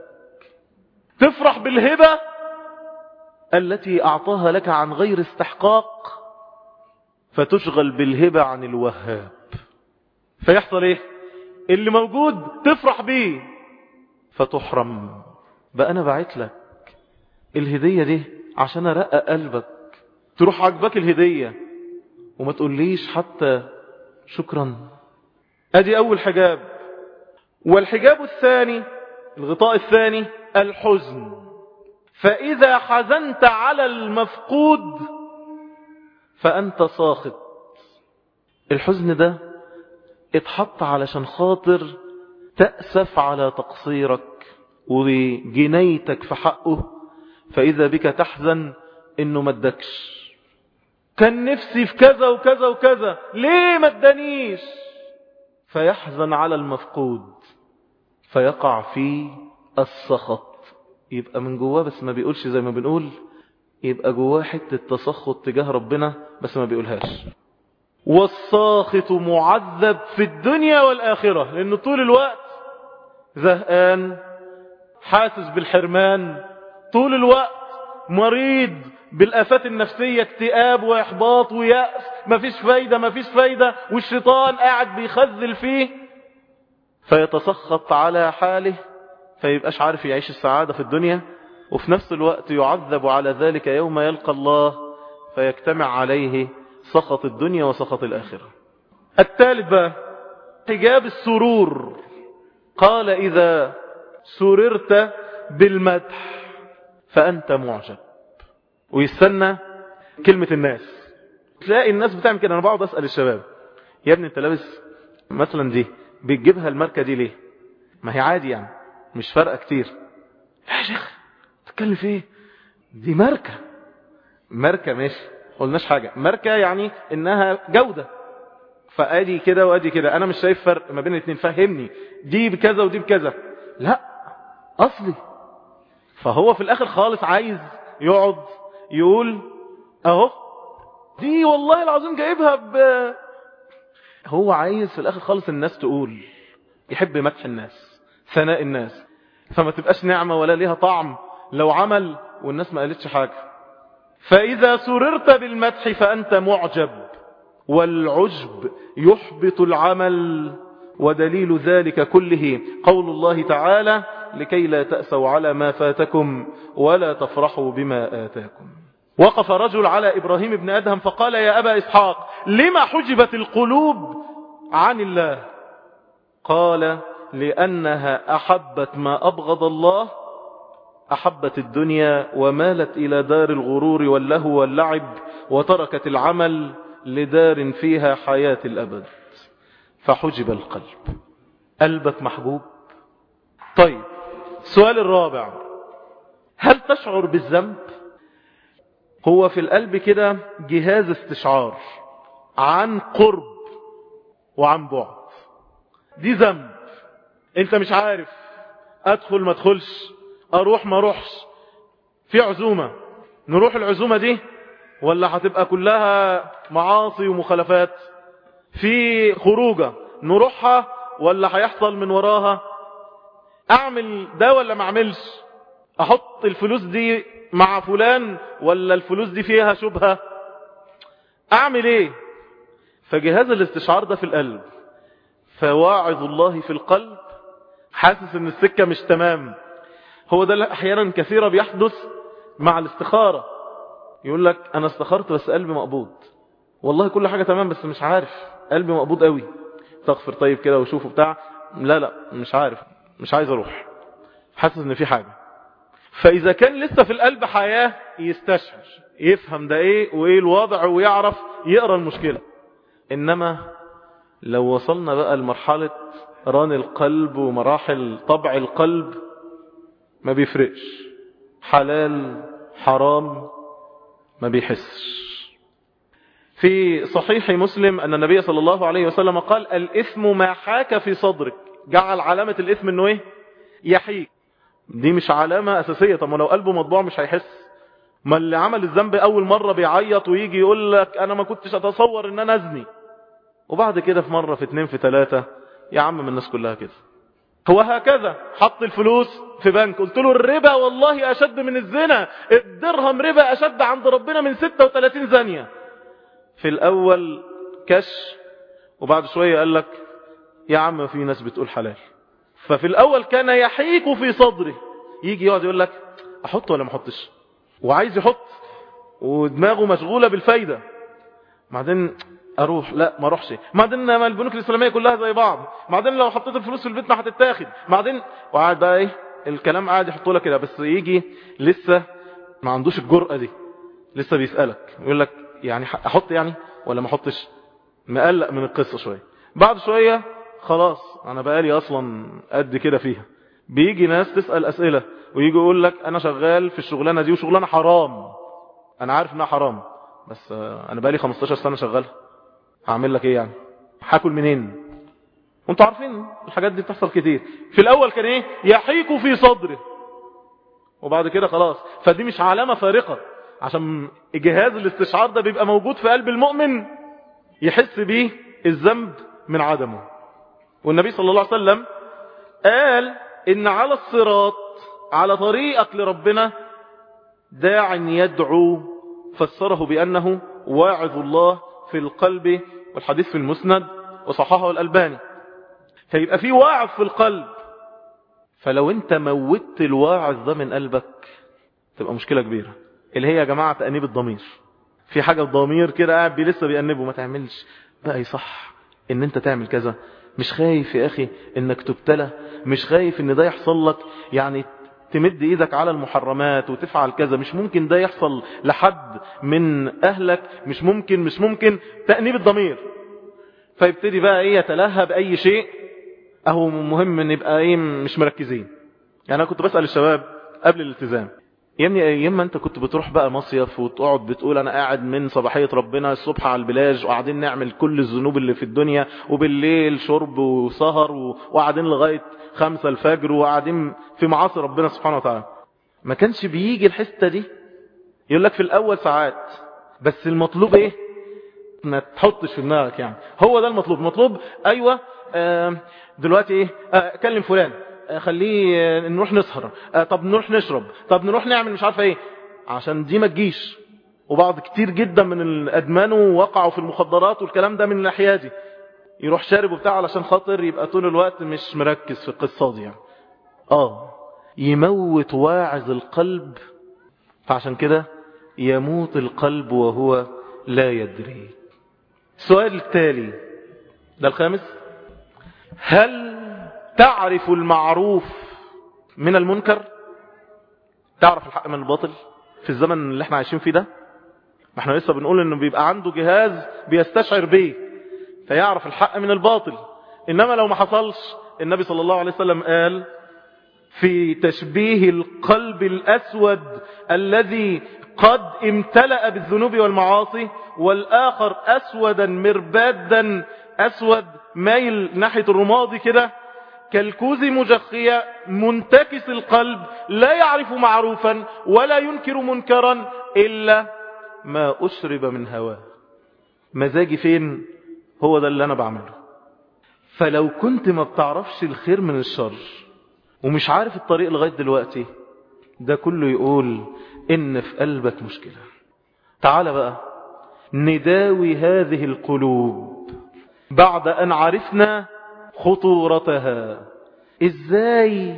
تفرح بالهبة التي أعطاها لك عن غير استحقاق فتشغل بالهبة عن الوهاب. فيحصل إيه؟ اللي موجود تفرح بيه فتحرم. بقى أنا بعت لك الهدية دي عشان أرقق قلبك تروح عجبك الهدية وما تقوليش حتى شكرا. أدي أول حجاب. والحجاب الثاني الغطاء الثاني الحزن. فإذا حزنت على المفقود فأنت ساخط. الحزن ده اتحط علشان خاطر تأسف على تقصيرك وجنيتك في حقه. فإذا بك تحزن إنه ما ادكش كان نفسي في كذا وكذا وكذا ليه ما ادانيش؟ فيحزن على المفقود فيقع في السخط. يبقى من جواه بس ما بيقولش زي ما بنقول يبقى جواه حتة تسخط تجاه ربنا بس ما بيقولهاش. والساخط معذب في الدنيا والآخرة لأنه طول الوقت زهقان حاسس بالحرمان طول الوقت مريض بالآفات النفسية اكتئاب وإحباط ويأس مفيش فايدة مفيش فايدة والشيطان قاعد بيخذل فيه فيتسخط على حاله فيبقاش عارف يعيش السعادة في الدنيا وفي نفس الوقت يعذب على ذلك يوم يلقى الله فيجتمع عليه سخط الدنيا وسخط الآخرة. الثالث بقى حجاب السرور. قال إذا سررت بالمدح. فأنت معجب. ويستنى كلمة الناس. تلاقي الناس بتعمل كده. أنا بقعد أسأل الشباب يا ابني أنت لابس مثلا دي بتجيبها الماركة دي ليه؟ ما هي عادي يعني مش فارقة كتير. يا شيخ تتكلم في إيه؟ دي ماركة. ماركة ماشي قلناش حاجة. ماركة يعني إنها جودة. فأدي كده وأدي كده. أنا مش شايف فرق ما بين الاثنين فهمني دي بكذا ودي بكذا. لا أصلي. فهو في الآخر خالص عايز يقعد يقول أهو دي والله العظيم جايبها ب هو عايز في الآخر خالص الناس تقول يحب مدح الناس ثناء الناس فما تبقاش نعمة ولا ليها طعم. لو عمل والناس ما قالتش حاجة. فإذا سررت بالمدح فأنت معجب والعجب يحبط العمل. ودليل ذلك كله قول الله تعالى لكي لا تأسوا على ما فاتكم ولا تفرحوا بما آتاكم. وقف رجل على إبراهيم بن أدهم فقال يا أبا إسحاق لما حجبت القلوب عن الله؟ قال لأنها أحبت ما أبغض الله أحبت الدنيا ومالت إلى دار الغرور واللهو واللعب وتركت العمل لدار فيها حياة الأبد. فحجب القلب. قلبك محبوب طيب السؤال الرابع. هل تشعر بالذنب؟ هو في القلب كده جهاز استشعار عن قرب وعن بعد. دي ذنب. انت مش عارف ادخل ما ادخلش أروح ما اروحش. في عزومة. نروح العزومة دي ولا هتبقى كلها معاصي ومخالفات؟ في خروجة نروحها ولا هيحصل من وراها؟ أعمل ده ولا ما أعملش؟ أحط الفلوس دي مع فلان ولا الفلوس دي فيها شبهة؟ أعمل إيه؟ فجهاز الاستشعار ده في القلب فواعظ الله في القلب حاسس إن السكة مش تمام. هو ده أحيانا كثيرا بيحدث مع الاستخارة. يقول لك أنا استخرت بس قلبي مقبوض. والله كل حاجة تمام بس مش عارف. قلبي مقبوض قوي. تغفر طيب كده وشوفه بتاع. لا لا مش عارف. مش عايز أروح. حاسس إن في حاجة. فإذا كان لسه في القلب حياة يستشعر يفهم ده إيه وإيه الوضع ويعرف يقرأ المشكلة. إنما لو وصلنا بقى لمرحلة ران القلب ومراحل طبع القلب ما بيفرقش. حلال حرام ما بيحسش. في صحيح مسلم أن النبي صلى الله عليه وسلم قال الإثم ما حاك في صدرك. جعل علامة الإثم أنه إيه؟ يحيك. دي مش علامة أساسية. طب لو قلبه مطبوع مش هيحس. ما اللي عمل الذنب أول مرة بيعيط ويجي يقول لك أنا ما كنتش أتصور أن أنا أزني. وبعد كده في مرة في اتنين في تلاتة يا عم من الناس كلها كده. هو هكذا. حط الفلوس في بنك. قلت له الربا والله أشد من الزنا. الدرهم ربا أشد عند ربنا من 36 زانية. في الأول كش وبعد شوية قال لك يا عم في ناس بتقول حلال. ففي الأول كان يحيك في صدره. يجي يقعد يقول لك أحط ولا ما أحطش؟ وعايز يحط ودماغه مشغولة بالفايدة. بعدين أروح لا ما أروحش. بعدين ما البنوك الإسلامية كلها زي بعض. بعدين لو حطيت الفلوس في البيت ما هتتاخد. بعدين وقعد بقى إيه الكلام قاعد يحطه لك كده. بس يجي لسه ما عندوش الجرأة دي. لسه بيسألك. يقول لك يعني أحط يعني ولا ما أحطش؟ مقلق من القصة شوية. بعد شوية خلاص أنا بقالي أصلا قد كده فيها. بيجي ناس تسأل أسئلة ويجي يقول لك أنا شغال في الشغلانة دي وشغلانة حرام. أنا عارف إنها حرام بس أنا بقالي 15 سنة شغالها هعمل لك إيه يعني؟ هاكل منين؟ وأنتوا عارفين الحاجات دي بتحصل كتير. في الأول كان إيه؟ يحيك في صدره. وبعد كده خلاص. فدي مش علامة فارقة. عشان جهاز الاستشعار ده بيبقى موجود في قلب المؤمن يحس بيه الذنب من عدمه. والنبي صلى الله عليه وسلم قال إن على الصراط على طريقك لربنا داع يدعو فسره بأنه واعظ الله في القلب والحديث في المسند وصححه الألباني. فيبقى في واعظ في القلب. فلو انت موتت الواعظ ده من قلبك تبقى مشكلة كبيرة. اللي هي يا جماعة تأنيب الضمير. في حاجة الضمير كده قاعد لسه بيأنبه. ما تعملش. بقى يصح إن أنت تعمل كذا. مش خايف يا أخي إنك تبتلى. مش خايف إن ده يحصل لك. يعني تمد إيدك على المحرمات وتفعل كذا. مش ممكن ده يحصل لحد من أهلك. مش ممكن مش ممكن. تأنيب الضمير. فيبتدي بقى إيه يتلهى بأي شيء. أهو مهم إن يبقى إيه مش مركزين. يعني أنا كنت بسأل الشباب قبل الالتزام. يا ابني أيام ما انت كنت بتروح بقى مصيف وتقعد بتقول أنا قاعد من صباحية ربنا الصبح على البلاج وقاعدين نعمل كل الذنوب اللي في الدنيا وبالليل شرب وسهر وقاعدين لغاية خمسة الفجر وقاعدين في معاصي ربنا سبحانه وتعالى. ما كانش بيجي الحتة دي. يقول لك في الأول ساعات. بس المطلوب إيه؟ ما تحطش في دماغك يعني. هو ده المطلوب. مطلوب أيوه آه دلوقتي إيه؟ آه كلم فلان. خليه آه نروح نسهر. آه طب نروح نشرب. طب نروح نعمل مش عارفة إيه. عشان دي ما تجيش. وبعض كتير جدا من الأدمان وقعوا في المخدرات والكلام ده من الناحية دي. يروح شارب وبتاع علشان خاطر يبقى طول الوقت مش مركز في القصة دي يعني. آه. يموت واعظ القلب. فعشان كده يموت القلب وهو لا يدري. السؤال التالي. ده الخامس. هل تعرف المعروف من المنكر؟ تعرف الحق من الباطل في الزمن اللي إحنا عايشين فيه ده؟ ما إحنا لسه بنقول إنه بيبقى عنده جهاز بيستشعر بيه فيعرف الحق من الباطل. إنما لو ما حصلش النبي صلى الله عليه وسلم قال في تشبيه القلب الأسود الذي قد امتلأ بالذنوب والمعاصي والآخر أسودا مربادا أسود مايل ناحية الرماد كده كالكوز مجخية منتكس القلب لا يعرف معروفا ولا ينكر منكرا إلا ما أشرب من هواه. مزاجي فين؟ هو ده اللي أنا بعمله. فلو كنت ما بتعرفش الخير من الشر ومش عارف الطريق لغاية دلوقتي ده كله يقول إن في قلبك مشكلة. تعال بقى نداوي هذه القلوب بعد أن عرفنا خطورتها. إزاي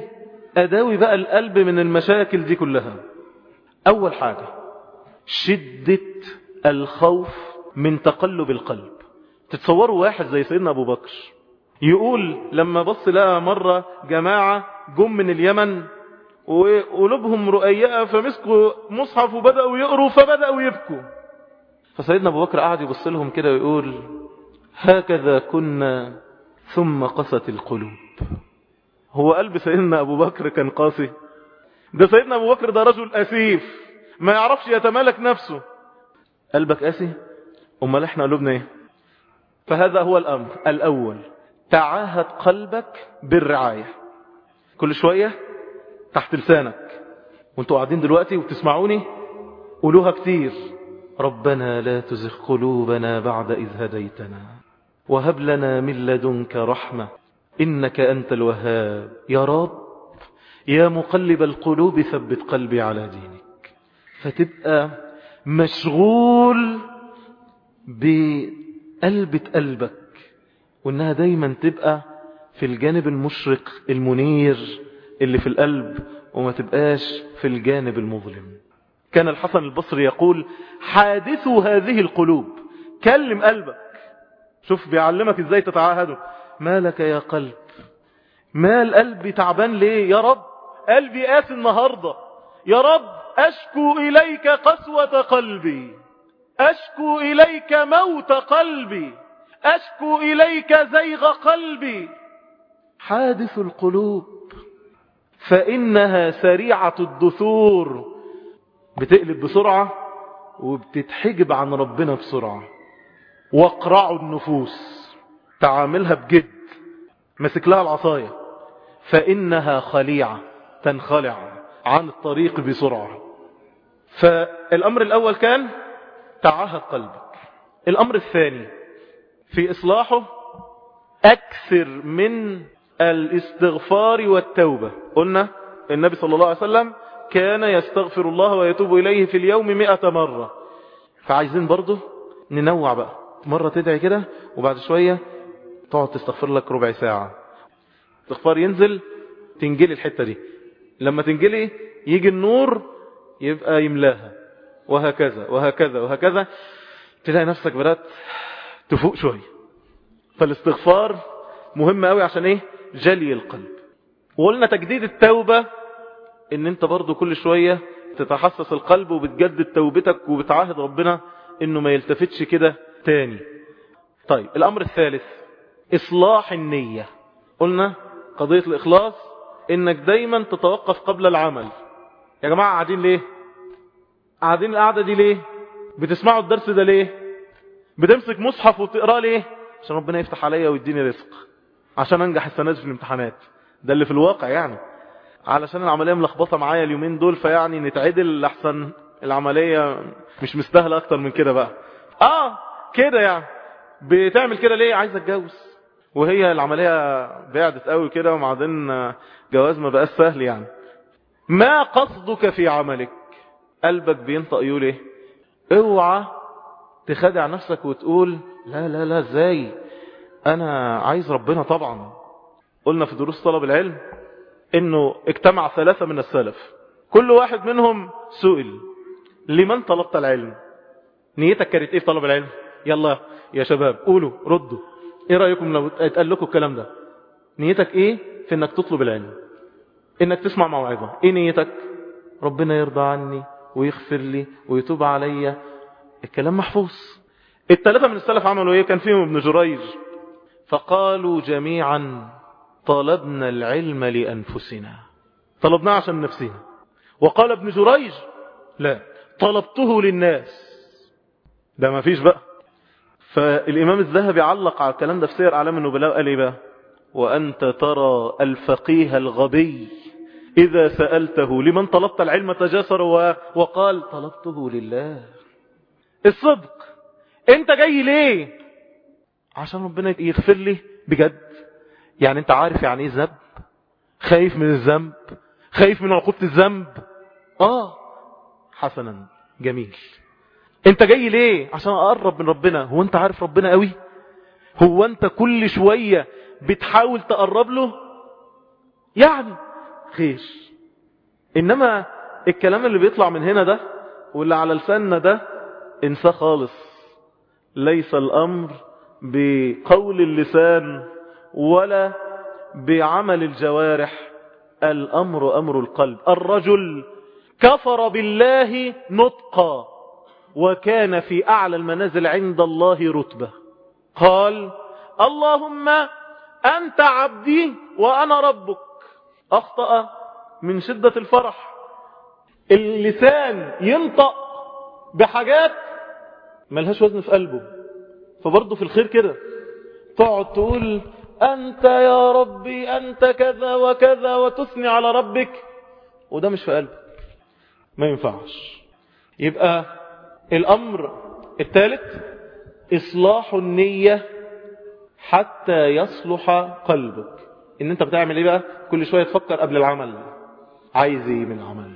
أداوي بقى القلب من المشاكل دي كلها؟ أول حاجة شدة الخوف من تقلب القلب. تتصوروا واحد زي سيدنا أبو بكر يقول لما بص لقى مرة جماعة جم من اليمن وقلوبهم رؤيئة فمسكوا مصحف وبدأوا يقروا فبدأوا يبكوا. فسيدنا أبو بكر قعد يبص لهم كده ويقول هكذا كنا ثم قست القلوب. هو قلب سيدنا أبو بكر كان قاسي. ده سيدنا أبو بكر ده رجل أسيف ما يعرفش يتمالك نفسه. قلبك قاسي؟ أمال إحنا قلوبنا إيه؟ فهذا هو الأمر. الأول تعاهد قلبك بالرعاية. كل شوية تحت لسانك. وانتوا قاعدين دلوقتي وبتسمعوني؟ قولوها كتير. ربنا لا تزغ قلوبنا بعد إذ هديتنا. وهب لنا من لدنك رحمة. إنك أنت الوهاب. يا رب يا مقلب القلوب ثبت قلبي على دينك. فتبقى مشغول بقلبة قلبك وإنها دايما تبقى في الجانب المشرق المنير اللي في القلب وما تبقاش في الجانب المظلم. كان الحسن البصري يقول حادثوا هذه القلوب. كلم قلبك. شوف بيعلمك إزاي تتعاهده. مالك يا قلب؟ مال قلبي تعبان ليه يا رب؟ قلبي قاس النهاردة. يا رب أشكو إليك قسوة قلبي. أشكو إليك موت قلبي. أشكو إليك زيغ قلبي. حادث القلوب. فإنها سريعة الدثور. بتقلب بسرعة وبتتحجب عن ربنا بسرعة. واقرعوا النفوس. تعاملها بجد. مسك لها العصاية. فإنها خليعة. تنخلع عن الطريق بسرعة. فالأمر الأول كان تعاهد قلبك. الأمر الثاني في إصلاحه أكثر من الاستغفار والتوبة. قلنا النبي صلى الله عليه وسلم كان يستغفر الله ويتوب إليه في اليوم مئة مرة. فعايزين برضه ننوع بقى. مرة تدعي كده وبعد شوية تقعد تستغفر لك ربع ساعة. استغفار ينزل تنجلي الحتة دي. لما تنجلي يجي النور يبقى يملاها. وهكذا وهكذا وهكذا. تلاقي نفسك بدأت تفوق شوية. فالاستغفار مهم قوي عشان إيه؟ جلي القلب. وقلنا تجديد التوبة إن أنت برضو كل شوية تتحسس القلب وبتجدد توبتك وبتعاهد ربنا إنه ما يلتفتش كده تاني طيب الأمر الثالث إصلاح النية. قلنا قضية الإخلاص إنك دايما تتوقف قبل العمل. يا جماعة قاعدين ليه؟ قاعدين القعدة دي ليه؟ بتسمعوا الدرس ده ليه؟ بتمسك مصحف وتقرأ ليه؟ عشان ربنا يفتح عليا ويديني رزق. عشان أنجح السنة دي في الامتحانات. ده اللي في الواقع يعني. علشان العملية ملخبطة معايا اليومين دول فيعني نتعدل لحسن العملية مش مستاهلة أكتر من كده بقى. آه كده يعني. بتعمل كده ليه؟ عايز اتجوز. وهي العملية بعدت قوي كده وبعدين جواز ما بقاش سهل يعني. ما قصدك في عملك؟ قلبك بينطق يقول إيه؟ اوعى تخدع نفسك وتقول لا لا لا إزاي؟ أنا عايز ربنا طبعا. قلنا في دروس طلب العلم إنه اجتمع ثلاثة من السلف. كل واحد منهم سئل لمن طلبت العلم؟ نيتك كانت إيه في طلب العلم؟ يلا يا شباب قولوا ردوا. إيه رأيكم لو اتقال لكم الكلام ده؟ نيتك إيه في إنك تطلب العلم؟ إنك تسمع موعظة. إيه نيتك؟ ربنا يرضى عني ويغفر لي ويتوب عليا الكلام محفوظ. الثلاثة من السلف عملوا إيه؟ كان فيهم ابن جريج. فقالوا جميعا طلبنا العلم لأنفسنا. طلبناه عشان نفسنا. وقال ابن جريج لا طلبته للناس. ده ما فيش بقى. فالإمام الذهبي علق على الكلام ده في سير أعلام النبلاء قال إيه بقى؟ وأنت ترى الفقيه الغبي إذا سألته لمن طلبت العلم تجاسر وقال طلبته لله. الصدق أنت جاي ليه؟ عشان ربنا يغفر لي بجد. يعني أنت عارف يعني إيه ذنب؟ خايف من الذنب؟ خايف من عقوبة الذنب؟ آه حسنا جميل. انت جاي ليه عشان اقرب من ربنا؟ هو انت عارف ربنا قوي؟ هو انت كل شوية بتحاول تقرب له؟ يعني خير انما الكلام اللي بيطلع من هنا ده واللي على لساننا ده انساه خالص. ليس الامر بقول اللسان ولا بعمل الجوارح. الامر أمر القلب. الرجل كفر بالله نطقا. وكان في أعلى المنازل عند الله رتبة. قال اللهم أنت عبدي وأنا ربك. أخطأ من شدة الفرح. اللسان ينطق بحاجات ملهاش وزن في قلبه. فبرضه في الخير كده. تقعد تقول أنت يا ربي أنت كذا وكذا وتثني على ربك. وده مش في قلبك. ما ينفعش. يبقى الأمر الثالث إصلاح النية حتى يصلح قلبك. إن أنت بتعمل إيه بقى؟ كل شوية تفكر قبل العمل. عايز إيه من العمل؟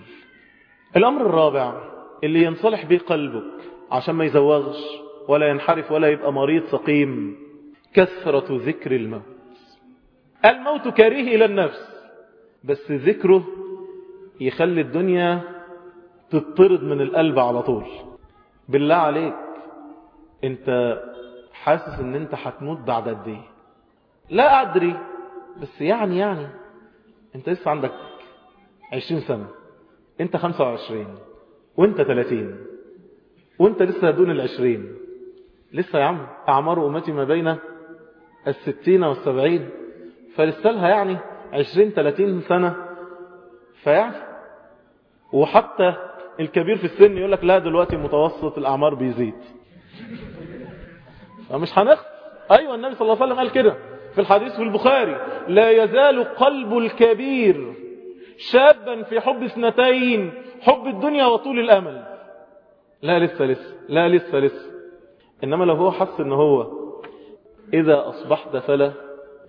الأمر الرابع اللي ينصلح به قلبك عشان ما يزوغش ولا ينحرف ولا يبقى مريض سقيم. كثرة ذكر الموت. الموت كريه إلى النفس بس ذكره يخلي الدنيا تطرد من القلب على طول. بالله عليك انت حاسس ان انت هتموت بعد قد إيه؟ لا ادري بس يعني يعني. انت لسه عندك عشرين سنة انت خمسة وعشرين وانت ثلاثين وانت لسه دون العشرين. لسه يا عم أعمار أمتي ما بين الستين والسبعين. فلسه لها يعني عشرين ثلاثين سنة. فيعني وحتى الكبير في السن يقول لك لا دلوقتي متوسط الأعمار بيزيد. فمش هنخ أيوة النبي صلى الله عليه وسلم قال كده في الحديث في البخاري لا يزال قلب الكبير شابا في حب اثنتين حب الدنيا وطول الأمل. لا لسه لسه لا لسه لسه. إنما لو هو حس إن هو إذا أصبحت فلا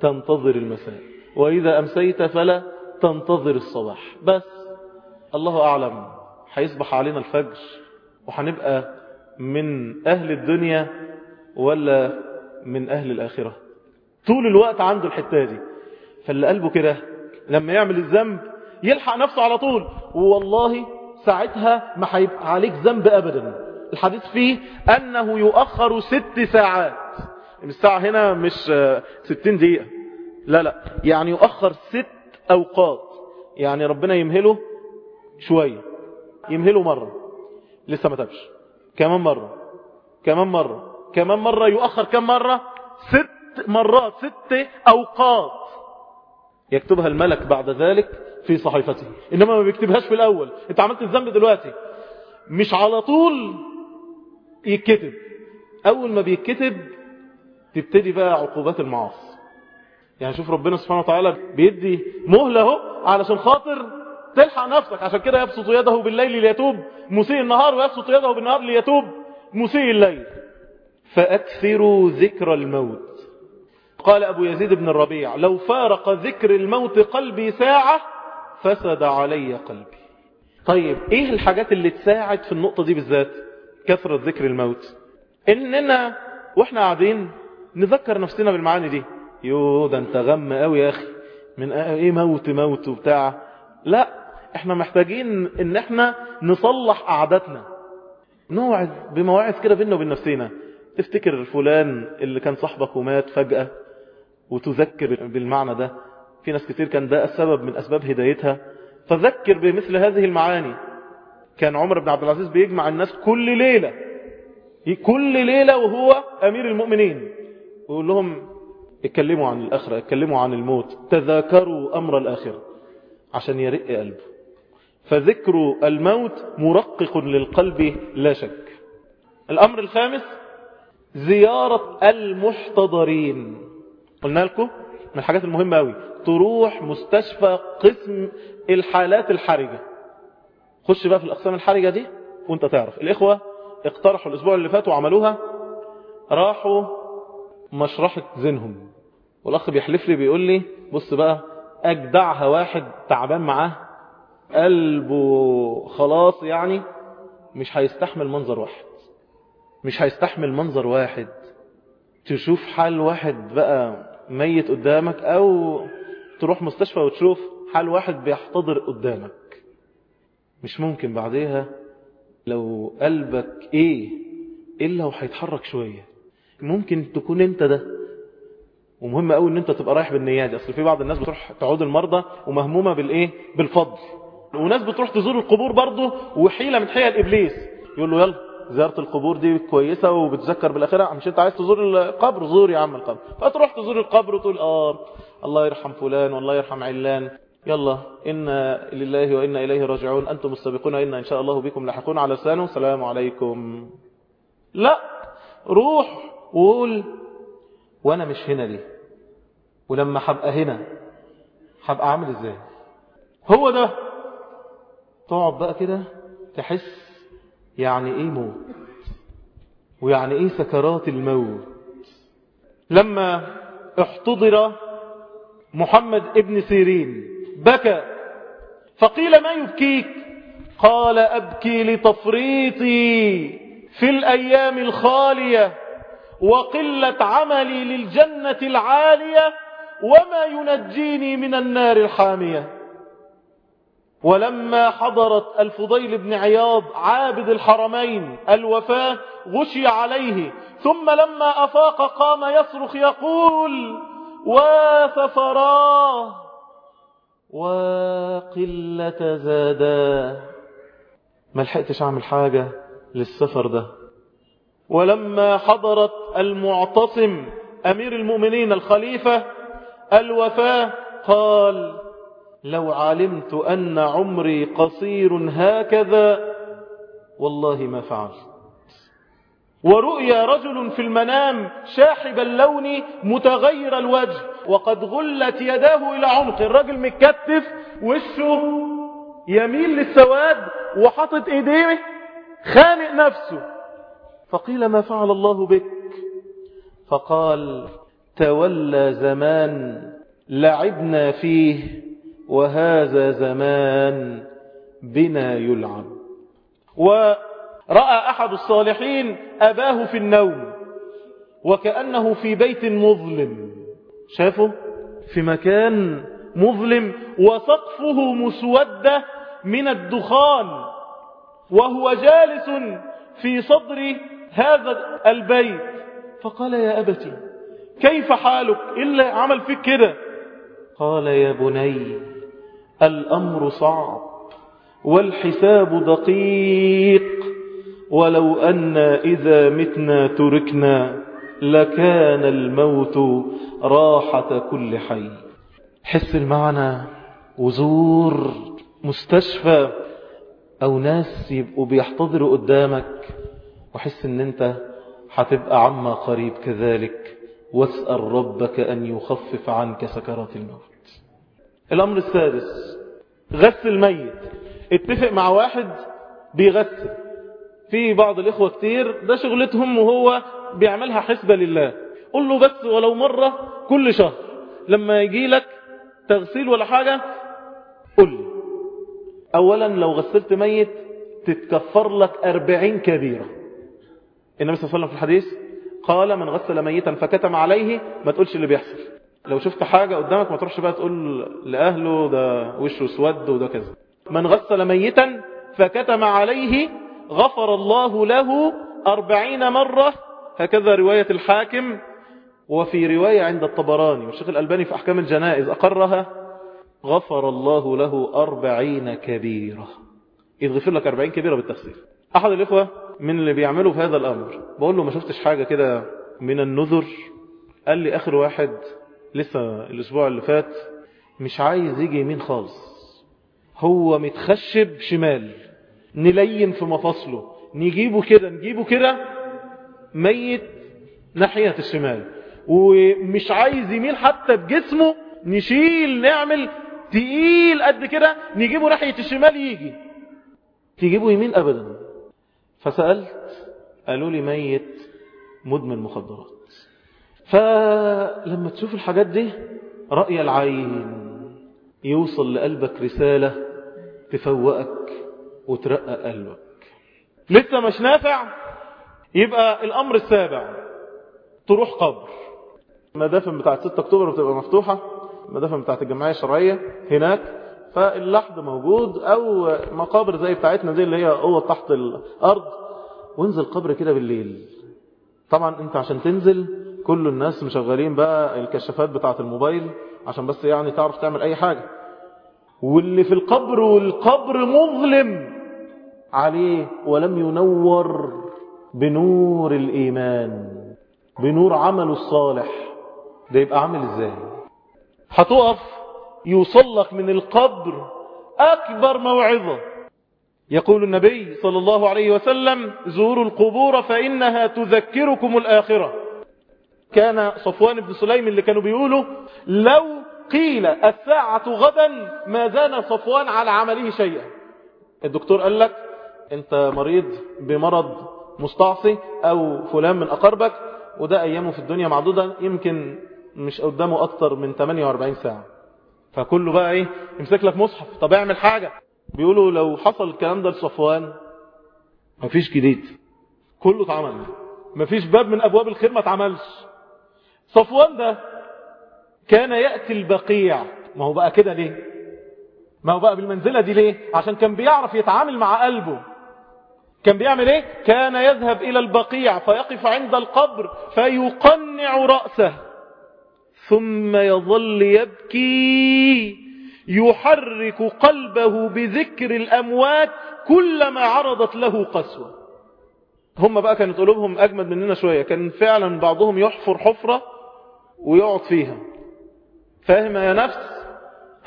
تنتظر المساء وإذا أمسيت فلا تنتظر الصباح. بس الله أعلم. هيصبح علينا الفجر وهنبقى من أهل الدنيا ولا من أهل الآخرة. طول الوقت عنده الحتة دي. فاللي قلبه كده لما يعمل الذنب يلحق نفسه على طول. والله ساعتها ما هيبقى عليك ذنب أبدا. الحديث فيه أنه يؤخر ست ساعات. الساعة هنا مش ستين دقيقة. لا لا. يعني يؤخر ست أوقات. يعني ربنا يمهله شوية. يمهله مرة. لسه ما تبش كمان مرة. كمان مرة. كمان مرة يؤخر كم مرة؟ ست مرات. ست أوقات. يكتبها الملك بعد ذلك في صحيفته. إنما ما بيكتبهاش في الأول. أنت عملت الذنب دلوقتي. مش على طول يتكتب. أول ما بيتكتب تبتدي بقى عقوبات المعاصي. يعني شوف ربنا سبحانه وتعالى بيدي مهلة اهو علشان خاطر تلحق نفسك. عشان كده يبسط يده بالليل ليتوب. مسيء النهار ويبسط يده بالنهار ليتوب. مسيء الليل. فأكثروا ذكر الموت. قال أبو يزيد بن الربيع لو فارق ذكر الموت قلبي ساعة فسد علي قلبي. طيب إيه الحاجات اللي تساعد في النقطة دي بالذات؟ كثرة ذكر الموت. إننا وإحنا قاعدين نذكر نفسنا بالمعاني دي. يو ده انت غم قوي يا أخي. من إيه موت موت وبتاع. لا إحنا محتاجين ان إحنا نصلح قعدتنا. نوعد بمواعظ كده بينا وبين نفسنا تفتكر فلان اللي كان صاحبك ومات فجأة وتذكر بالمعنى ده؟ في ناس كتير كان ده السبب من أسباب هدايتها. فذكر بمثل هذه المعاني. كان عمر بن عبد العزيز بيجمع الناس كل ليلة. كل ليلة وهو أمير المؤمنين. ويقول لهم اتكلموا عن الآخرة اتكلموا عن الموت. تذاكروا أمر الآخرة. عشان يرق قلبه. فذكر الموت مرقق للقلب لا شك. الأمر الخامس زيارة المحتضرين. قلنا لكم من الحاجات المهمة أوي تروح مستشفى قسم الحالات الحرجة. خش بقى في الأقسام الحرجة دي وأنت تعرف. الإخوة اقترحوا الأسبوع اللي فات وعملوها راحوا مشرحة زينهم. والأخ بيحلف لي بيقول لي بص بقى أجدعها واحد تعبان معاه قلبه خلاص يعني مش هيستحمل منظر واحد. مش هيستحمل منظر واحد. تشوف حال واحد بقى ميت قدامك أو تروح مستشفى وتشوف حال واحد بيحتضر قدامك. مش ممكن بعديها لو قلبك إيه الا وهيتحرك شوية. ممكن تكون أنت ده. ومهم قوي إن أنت تبقى رايح بالنية دي أصل في بعض الناس بتروح تعود المرضى ومهمومة بالإيه؟ بالفضل. وناس بتروح تزور القبور برضه وحيلة من حيل إبليس. يقول له يلا زيارة القبور دي كويسة وبتذكر بالآخرة. مش أنت عايز تزور القبر؟ زور يا عم القبر. فتروح تزور القبر وتقول آه الله يرحم فلان والله يرحم علان. يلا إنا لله وإنا إليه راجعون. أنتم السابقون إنا إن شاء الله بكم لاحقون على لسانه. السلام عليكم. لا روح وقول وأنا مش هنا ليه؟ ولما حبقى هنا حبقى عامل إزاي؟ هو ده. تقعد بقى كده تحس يعني إيه موت ويعني إيه سكرات الموت. لما احتضر محمد ابن سيرين بكى فقيل ما يبكيك؟ قال أبكي لتفريطي في الأيام الخالية وقلة عملي للجنة العالية وما ينجيني من النار الحامية. ولما حضرت الفضيل بن عياض عابد الحرمين الوفاة غشي عليه ثم لما أفاق قام يصرخ يقول وسفراه وقلة زادا. ما لحقتش أعمل حاجة للسفر ده. ولما حضرت المعتصم أمير المؤمنين الخليفة الوفاة قال لو علمت أن عمري قصير هكذا والله ما فعلت. ورؤيا رجل في المنام شاحب اللون متغير الوجه وقد غلت يداه إلى عنق. الرجل متكتف وشه يميل للسواد وحطت إيديه خانق نفسه. فقيل ما فعل الله بك؟ فقال تولى زمان لعبنا فيه وهذا زمان بنا يلعب ورأى أحد الصالحين أباه في النوم وكأنه في بيت مظلم. شافه في مكان مظلم وسقفه مسودة من الدخان وهو جالس في صدر هذا البيت. فقال يا أبتي كيف حالك؟ إلا عمل فيك كده. قال يا بني الأمر صعب والحساب دقيق ولو أن إذا متنا تركنا لكان الموت راحة كل حي. حس المعنى وزور مستشفى أو ناس يبقوا بيحتضروا قدامك وحس إن أنت هتبقى عما قريب كذلك واسأل ربك أن يخفف عنك سكرات الموت. الأمر السادس غسل الميت. اتفق مع واحد بيغسل. في بعض الإخوة كتير ده شغلتهم وهو بيعملها حسبة لله. قل له بس ولو مرة كل شهر لما يجي لك تغسيل ولا حاجة قل لي. أولا لو غسلت ميت تتكفر لك أربعين كبيرة. النبي صلى الله عليه وسلم في الحديث قال من غسل ميتا فكتم عليه ما تقولش اللي بيحصل. لو شفت حاجة قدامك ما تروحش بقى تقول لأهله ده وشه اسود وده كذا. من غسل ميتا فكتم عليه غفر الله له أربعين مرة. هكذا رواية الحاكم. وفي رواية عند الطبراني والشيخ الألباني في أحكام الجنائز أقرها غفر الله له أربعين كبيرة. يغفر لك أربعين كبيرة بالتخسير أحد الإخوة من اللي بيعملوا في هذا الأمر بقول له ما شفتش حاجة كده من النذر؟ قال لي آخر واحد لسه الأسبوع اللي فات مش عايز يجي يمين خالص. هو متخشب شمال نلين في مفاصله نجيبه كده نجيبه كده ميت ناحية الشمال. ومش عايز يميل حتى بجسمه نشيل نعمل تقيل قد كده نجيبه ناحية الشمال يجي. تجيبه يمين أبدا. فسألت قالوا لي ميت مدمن مخدرات. فلما تشوف الحاجات دي رأي العين يوصل لقلبك رسالة تفوقك وترقى قلبك. لسه مش نافع؟ يبقى الأمر السابع تروح قبر. المدافن بتاعت 6 أكتوبر بتبقى مفتوحة المدافن بتاعت الجمعية الشرعية هناك فاللحد موجود أو مقابر زي بتاعتنا دي اللي هي قوة تحت الأرض. وانزل قبر كده بالليل. طبعا أنت عشان تنزل كل الناس مشغلين بقى الكشافات بتاعت الموبايل عشان بس يعني تعرف تعمل أي حاجة. واللي في القبر والقبر مظلم عليه ولم ينور بنور الإيمان بنور عمله الصالح. ده يبقى عامل إزاي؟ هتقف يوصل لك من القبر أكبر موعظة. يقول النبي صلى الله عليه وسلم زوروا القبور فإنها تذكركم الآخرة. كان صفوان بن سليم اللي كانوا بيقولوا لو قيل الساعة غدا ما زال صفوان على عمله شيئا. الدكتور قال لك انت مريض بمرض مستعصي أو فلان من اقربك وده ايامه في الدنيا معدودة يمكن مش قدامه أكتر من 48 ساعة. فكله بقى إيه يمسك لك مصحف طب اعمل حاجة. بيقولوا لو حصل الكلام ده لصفوان مفيش جديد. كله اتعمل. مفيش باب من ابواب الخير ما اتعملش. صفوان ده كان يأتي البقيع. ما هو بقى كده ليه؟ ما هو بقى بالمنزلة دي ليه؟ عشان كان بيعرف يتعامل مع قلبه. كان بيعمل إيه؟ كان يذهب إلى البقيع فيقف عند القبر فيقنع رأسه. ثم يظل يبكي يحرك قلبه بذكر الأموات كلما عرضت له قسوة. هم بقى كانت قلوبهم أجمد مننا شوية. كان فعلا بعضهم يحفر حفرة ويقعد فيها. فاهم يا نفس؟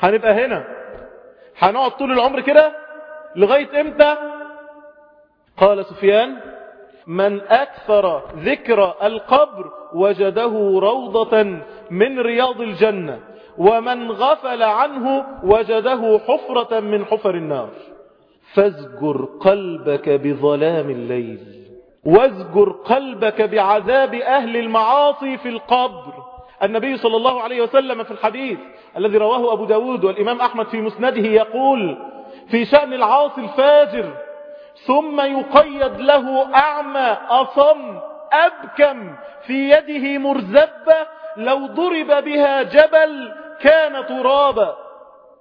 هنبقى هنا. هنقعد طول العمر كده؟ لغاية إمتى؟ قال سفيان من أكثر ذكر القبر وجده روضة من رياض الجنة ومن غفل عنه وجده حفرة من حفر النار. فازجر قلبك بظلام الليل وازجر قلبك بعذاب أهل المعاصي في القبر. النبي صلى الله عليه وسلم في الحديث الذي رواه أبو داود والإمام أحمد في مسنده يقول في شأن العاصي الفاجر ثم يقيد له أعمى أصم أبكم في يده مرزبة لو ضرب بها جبل كان ترابا.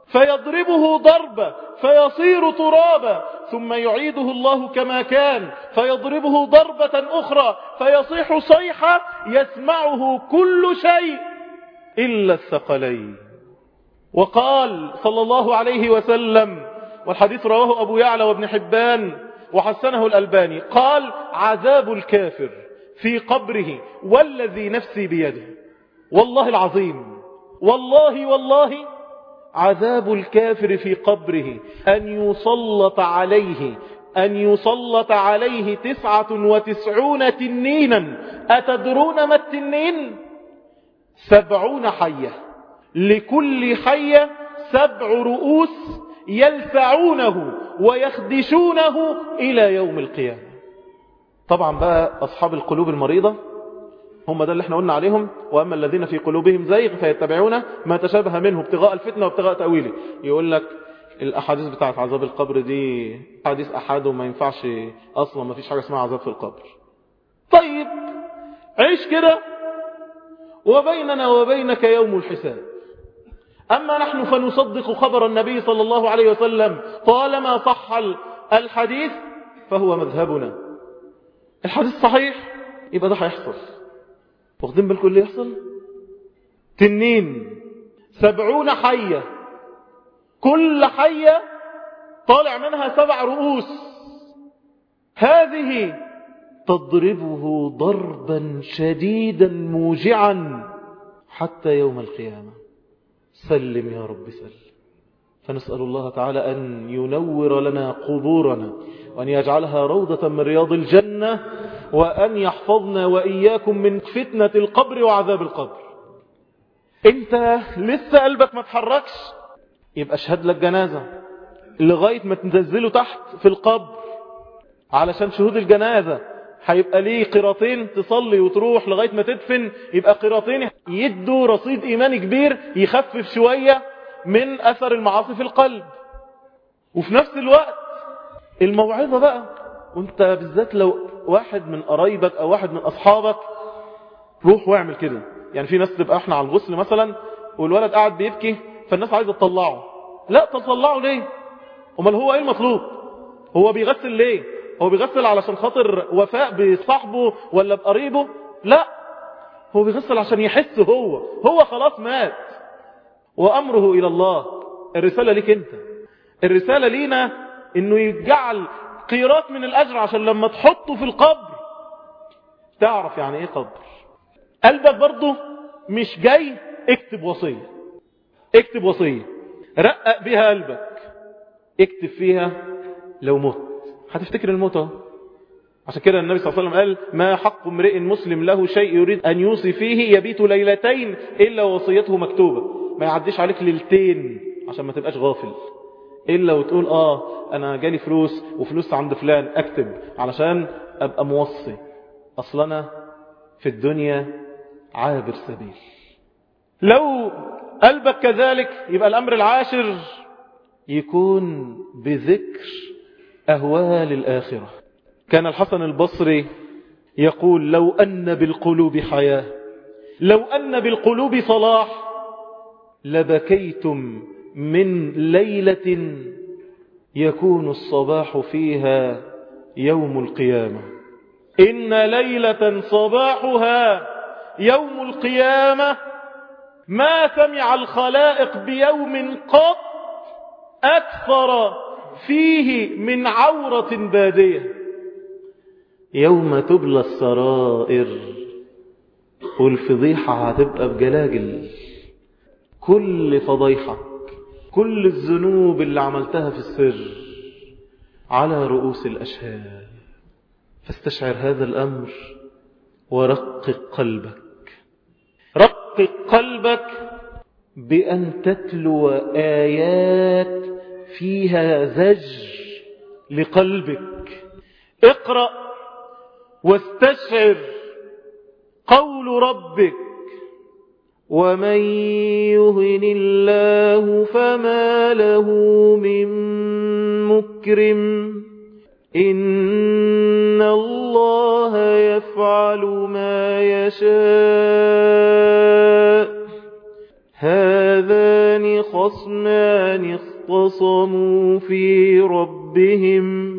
فيضربه ضربة فيصير ترابا ثم يعيده الله كما كان فيضربه ضربة أخرى فيصيح صيحة يسمعه كل شيء إلا الثقلين. وقال صلى الله عليه وسلم والحديث رواه أبو يعلى وابن حبان وحسنه الألباني قال عذاب الكافر في قبره والذي نفسي بيده. والله العظيم. والله والله عذاب الكافر في قبره أن يسلط عليه أن يسلط عليه تسعة وتسعون تنينا. أتدرون ما التنين؟ سبعون حية. لكل حية سبع رؤوس يلسعونه ويخدشونه إلى يوم القيامة. طبعا بقى أصحاب القلوب المريضة هم ده اللي إحنا قلنا عليهم. وأما الذين في قلوبهم زيغ فيتبعون ما تشابه منه ابتغاء الفتنة وابتغاء تأويله. يقول لك الأحاديث بتاعت عذاب القبر دي حديث أحد وما ينفعش أصلا ما فيش حاجة اسمها عذاب في القبر. طيب عيش كده. وبيننا وبينك يوم الحساب. أما نحن فنصدق خبر النبي صلى الله عليه وسلم طالما صح الحديث فهو مذهبنا. الحديث صحيح يبقى ده هيحصل. واخدين بالكم اللي يحصل؟ تنين. سبعون حية. كل حية طالع منها سبع رؤوس. هذه تضربه ضربا شديدا موجعا حتى يوم القيامة. سلم يا رب سلم. فنسأل الله تعالى أن ينور لنا قبورنا. وأن يجعلها روضة من رياض الجنة وأن يحفظنا وإياكم من فتنة القبر وعذاب القبر. أنت لسه قلبك ما تحركش يبقى اشهد لك جنازة لغاية ما تنزله تحت في القبر. علشان شهود الجنازة هيبقى ليه قراطين تصلي وتروح لغاية ما تدفن؟ يبقى قراطين يدوا رصيد إيماني كبير يخفف شوية من أثر المعاصي في القلب. وفي نفس الوقت الموعظة بقى. وانت بالذات لو واحد من قرايبك أو واحد من أصحابك روح واعمل كده. يعني في ناس تبقى إحنا على الغسل مثلا والولد قاعد بيبكي فالناس عايزة تطلعه. لا تطلعه ليه؟ أمال هو إيه المطلوب؟ هو بيغسل ليه؟ هو بيغسل علشان خاطر وفاء بصاحبه ولا بقريبه؟ لا هو بيغسل عشان يحس هو. هو خلاص مات. وأمره إلى الله. الرسالة ليك أنت. الرسالة لينا إنه يجعل قيرات من الأجر عشان لما تحطه في القبر. تعرف يعني إيه قبر؟ قلبك برضه مش جاي اكتب وصية. اكتب وصية. رقق بها قلبك. اكتب فيها لو مت. هتفتكر الموت أهو. عشان كده النبي صلى الله عليه وسلم قال ما حق امرئ مسلم له شيء يريد أن يوصي فيه يبيت ليلتين إلا وصيته مكتوبة. ما يعديش عليك ليلتين عشان ما تبقاش غافل. إلا وتقول آه أنا جالي فلوس وفلوس عند فلان أكتب علشان أبقى موصي. أصل أنا في الدنيا عابر سبيل. لو قلبك كذلك يبقى الأمر العاشر يكون بذكر أهوال الآخرة. كان الحسن البصري يقول لو أن بالقلوب حياة لو أن بالقلوب صلاح لبكيتم من ليلة يكون الصباح فيها يوم القيامة. إن ليلة صباحها يوم القيامة ما سمع الخلائق بيوم قط أكثر فيه من عورة بادية. يوم تبلى السرائر والفضيحة هتبقى بجلاجل كل فضيحة. كل الذنوب اللي عملتها في السر على رؤوس الأشهاد. فاستشعر هذا الأمر ورقق قلبك. رقق قلبك بأن تتلو آيات فيها زج لقلبك. اقرأ واستشعر قول ربك ومن يهن الله فما له من مكرم إن الله يفعل ما يشاء هذان خصمان اختصموا في ربهم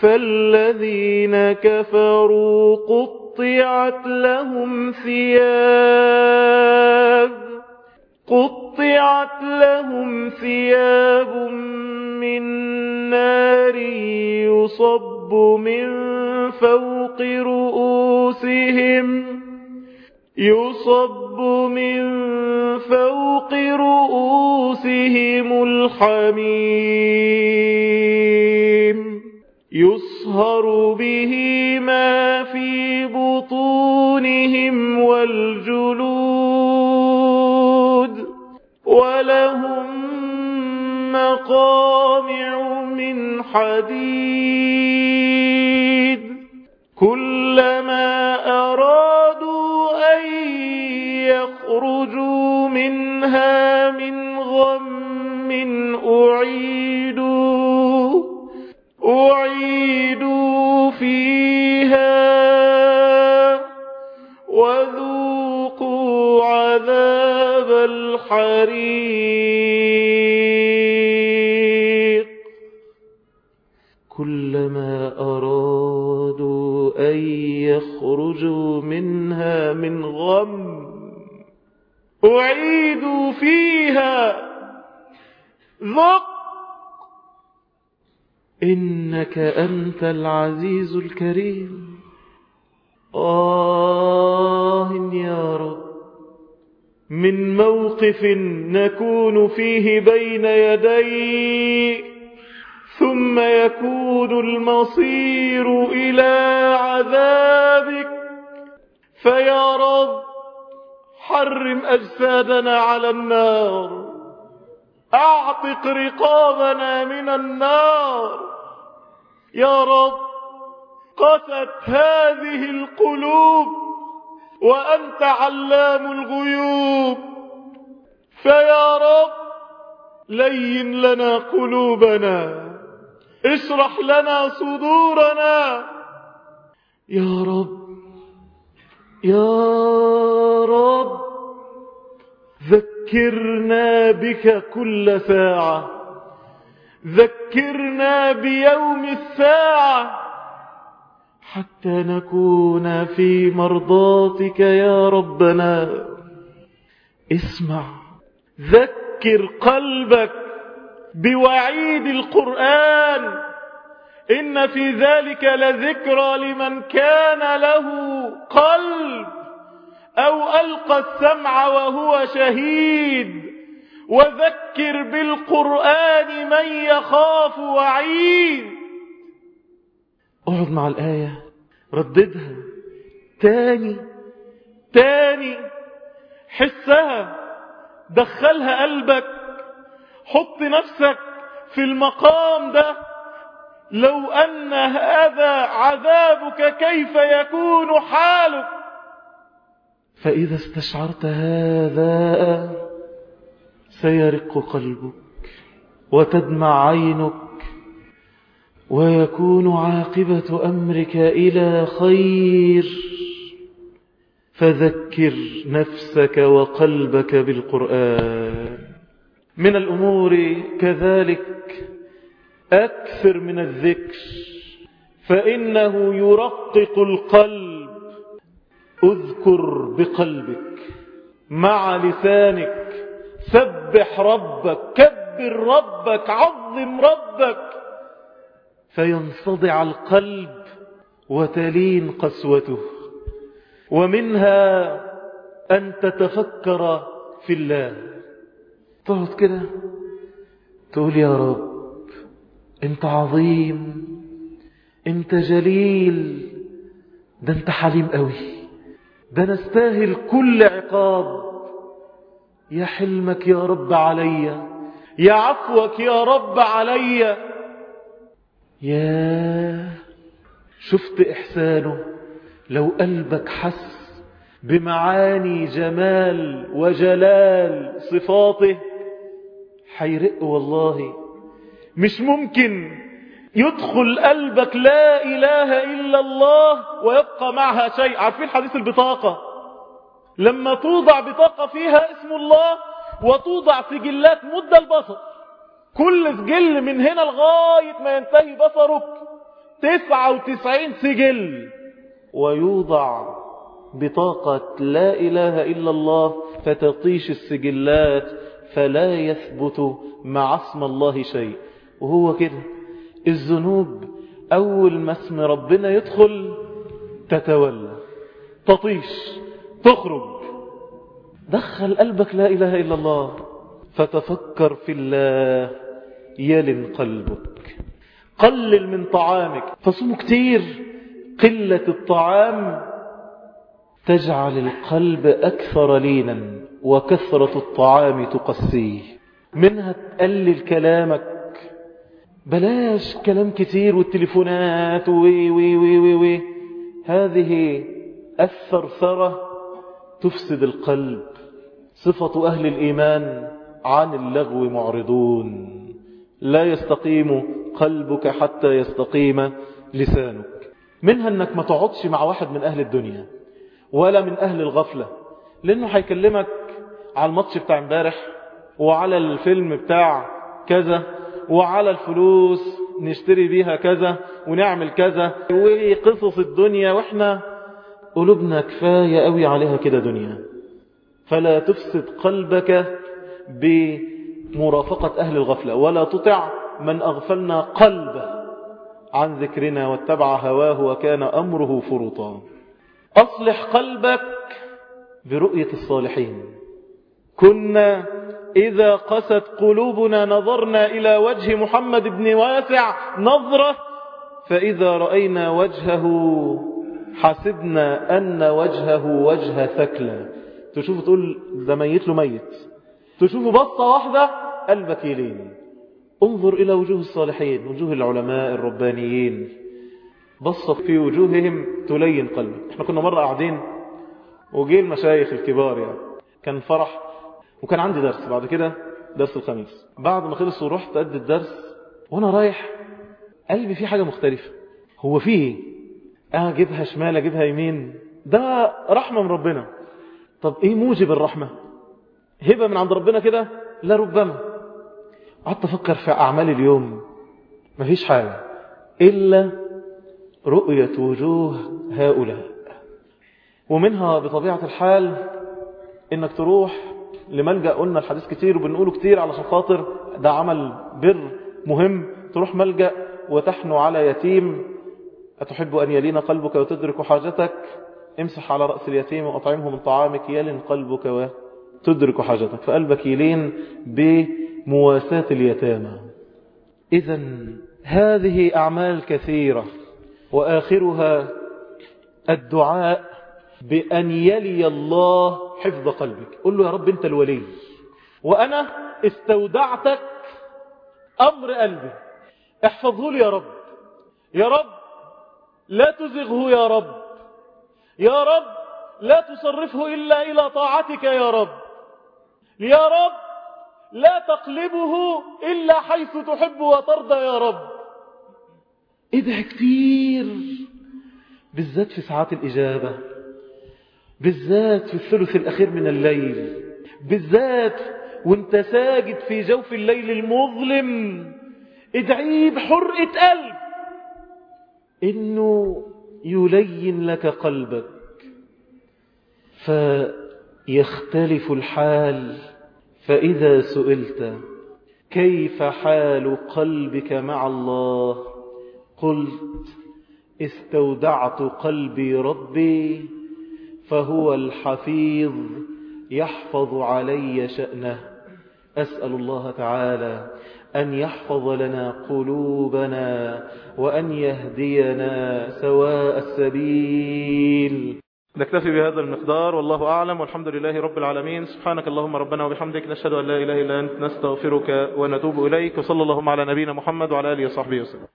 فالذين كفروا قطعت لهم ثياب قطعت لهم ثياب من نار يصب من فوق رؤوسهم يصب من فوق رؤوسهم الحميم يصهر به ما في بطونهم والجلود ولهم مقامع من حديد كلما أرادوا أن يخرجوا منها من غم الحريق كلما أرادوا أن يخرجوا منها من غم أعيدوا فيها. ذق. إنك أنت العزيز الكريم. آه يا رب. من موقف نكون فيه بين يديك ثم يكون المصير إلى عذابك. فيا رب حرم أجسادنا على النار. أعتق رقابنا من النار. يا رب قست هذه القلوب. وأنت علام الغيوب. فيا رب لين لنا قلوبنا. اشرح لنا صدورنا. يا رب يا رب ذكرنا بك كل ساعة. ذكرنا بيوم الساعة. حتى نكون في مرضاتك يا ربنا. اسمع. ذكر قلبك بوعيد القرآن. إن في ذلك لذكرى لمن كان له قلب أو ألقى السمع وهو شهيد. وذكر بالقرآن من يخاف وعيد. اقعد مع الآية. رددها. تاني تاني. حسها. دخلها قلبك. حط نفسك في المقام ده. لو أن هذا عذابك كيف يكون حالك؟ فإذا استشعرت هذا سيرق قلبك وتدمع عينك ويكون عاقبة أمرك إلى خير. فذكر نفسك وقلبك بالقرآن. من الأمور كذلك أكثر من الذكر. فإنه يرقق القلب. أذكر بقلبك مع لسانك. سبح ربك كبر ربك عظم ربك. فينصدع القلب وتلين قسوته. ومنها أن تتفكر في الله. تقعد كده تقول يا رب أنت عظيم أنت جليل. ده أنت حليم قوي. ده نستاهل كل عقاب. يا حلمك يا رب عليا يا عفوك يا رب عليا يا شفت إحسانه؟ لو قلبك حس بمعاني جمال وجلال صفاته حيرق والله. مش ممكن يدخل قلبك لا إله إلا الله ويبقى معها شيء. عارفين حديث البطاقة؟ لما توضع بطاقة فيها اسم الله وتوضع سجلات مد البصر. كل سجل من هنا لغاية ما ينتهي بصرك تسعة وتسعين سجل. ويوضع بطاقة لا إله إلا الله فتطيش السجلات فلا يثبت مع اسم الله شيء. وهو كده. الذنوب أول ما اسم ربنا يدخل تتولى. تطيش. تخرج. دخل قلبك لا إله إلا الله. فتفكر في الله. يلن قلبك قلل من طعامك. فصوموا كتير. قلة الطعام تجعل القلب أكثر لينا وكثرة الطعام تقسيه. منها تقلل كلامك. بلاش كلام كتير والتليفونات وي وي وي وي وي. هذه الثرثرة تفسد القلب. صفة أهل الإيمان عن اللغو معرضون. لا يستقيم قلبك حتى يستقيم لسانك. منها إنك ما تقعدش مع واحد من أهل الدنيا ولا من أهل الغفلة لأنه هيكلمك على الماتش بتاع امبارح وعلى الفيلم بتاع كذا وعلى الفلوس نشتري بيها كذا ونعمل كذا وقصص الدنيا وإحنا قلوبنا كفاية قوي عليها كده دنيا. فلا تفسد قلبك بمرافقة أهل الغفلة. ولا تطع من أغفلنا قلبه عن ذكرنا واتبع هواه وكان أمره فرطا أصلح قلبك برؤية الصالحين. كنا إذا قست قلوبنا نظرنا إلى وجه محمد بن واسع نظرة فإذا رأينا وجهه حسبنا أن وجهه وجه ثكلى. تشوف تقول ده ميت له ميت. تشوف بصة واحدة قلبك يلين انظر إلى وجوه الصالحين وجوه العلماء الربانيين. بصة في وجوههم تلين قلبك. إحنا كنا مرة قاعدين وجي المشايخ الكبار يعني. كان فرح وكان عندي درس بعد كده درس الخميس. بعد ما خلص ورحت أدي الدرس وأنا رايح قلبي فيه حاجة مختلفة. هو فيه اجيبها شمال اجيبها يمين. ده رحمة من ربنا. طب إيه موجب الرحمة؟ هبة من عند ربنا كده؟ لا ربما. قعدت أفكر في اعمال اليوم. مفيش حاجة. إلا رؤية وجوه هؤلاء. ومنها بطبيعة الحال إنك تروح لملجأ قلنا الحديث كتير وبنقوله كتير علشان خاطر ده عمل بر مهم. تروح ملجأ وتحنو على يتيم. أتحب أن يلين قلبك وتدرك حاجتك؟ امسح على رأس اليتيم وأطعمه من طعامك. يلن قلبك وتدرك حاجتك. فقلبك يلين بمواساة اليتامى. إذا هذه أعمال كثيرة وآخرها الدعاء بأن يلي الله حفظ قلبك. قل له يا رب أنت الولي. وأنا استودعتك أمر قلبي. احفظه لي يا رب. يا رب لا تزغه يا رب. يا رب لا تصرفه إلا إلى طاعتك يا رب. يا رب لا تقلبه إلا حيث تحب وترضى يا رب. ادعي كتير بالذات في ساعات الإجابة بالذات في الثلث الأخير من الليل بالذات وانت ساجد في جوف الليل المظلم ادعيه بحرقة قلب. إنه يلين لك قلبك فيختلف الحال. فإذا سئلت كيف حال قلبك مع الله؟ قلت استودعت قلبي ربي فهو الحفيظ يحفظ علي شأنه. أسأل الله تعالى أن يحفظ لنا قلوبنا وأن يهدينا سواء السبيل. نكتفي بهذا المقدار والله أعلم والحمد لله رب العالمين. سبحانك اللهم ربنا وبحمدك نشهد أن لا إله إلا أنت نستغفرك ونتوب إليك وصلى اللهم على نبينا محمد وعلى آله وصحبه وسلم.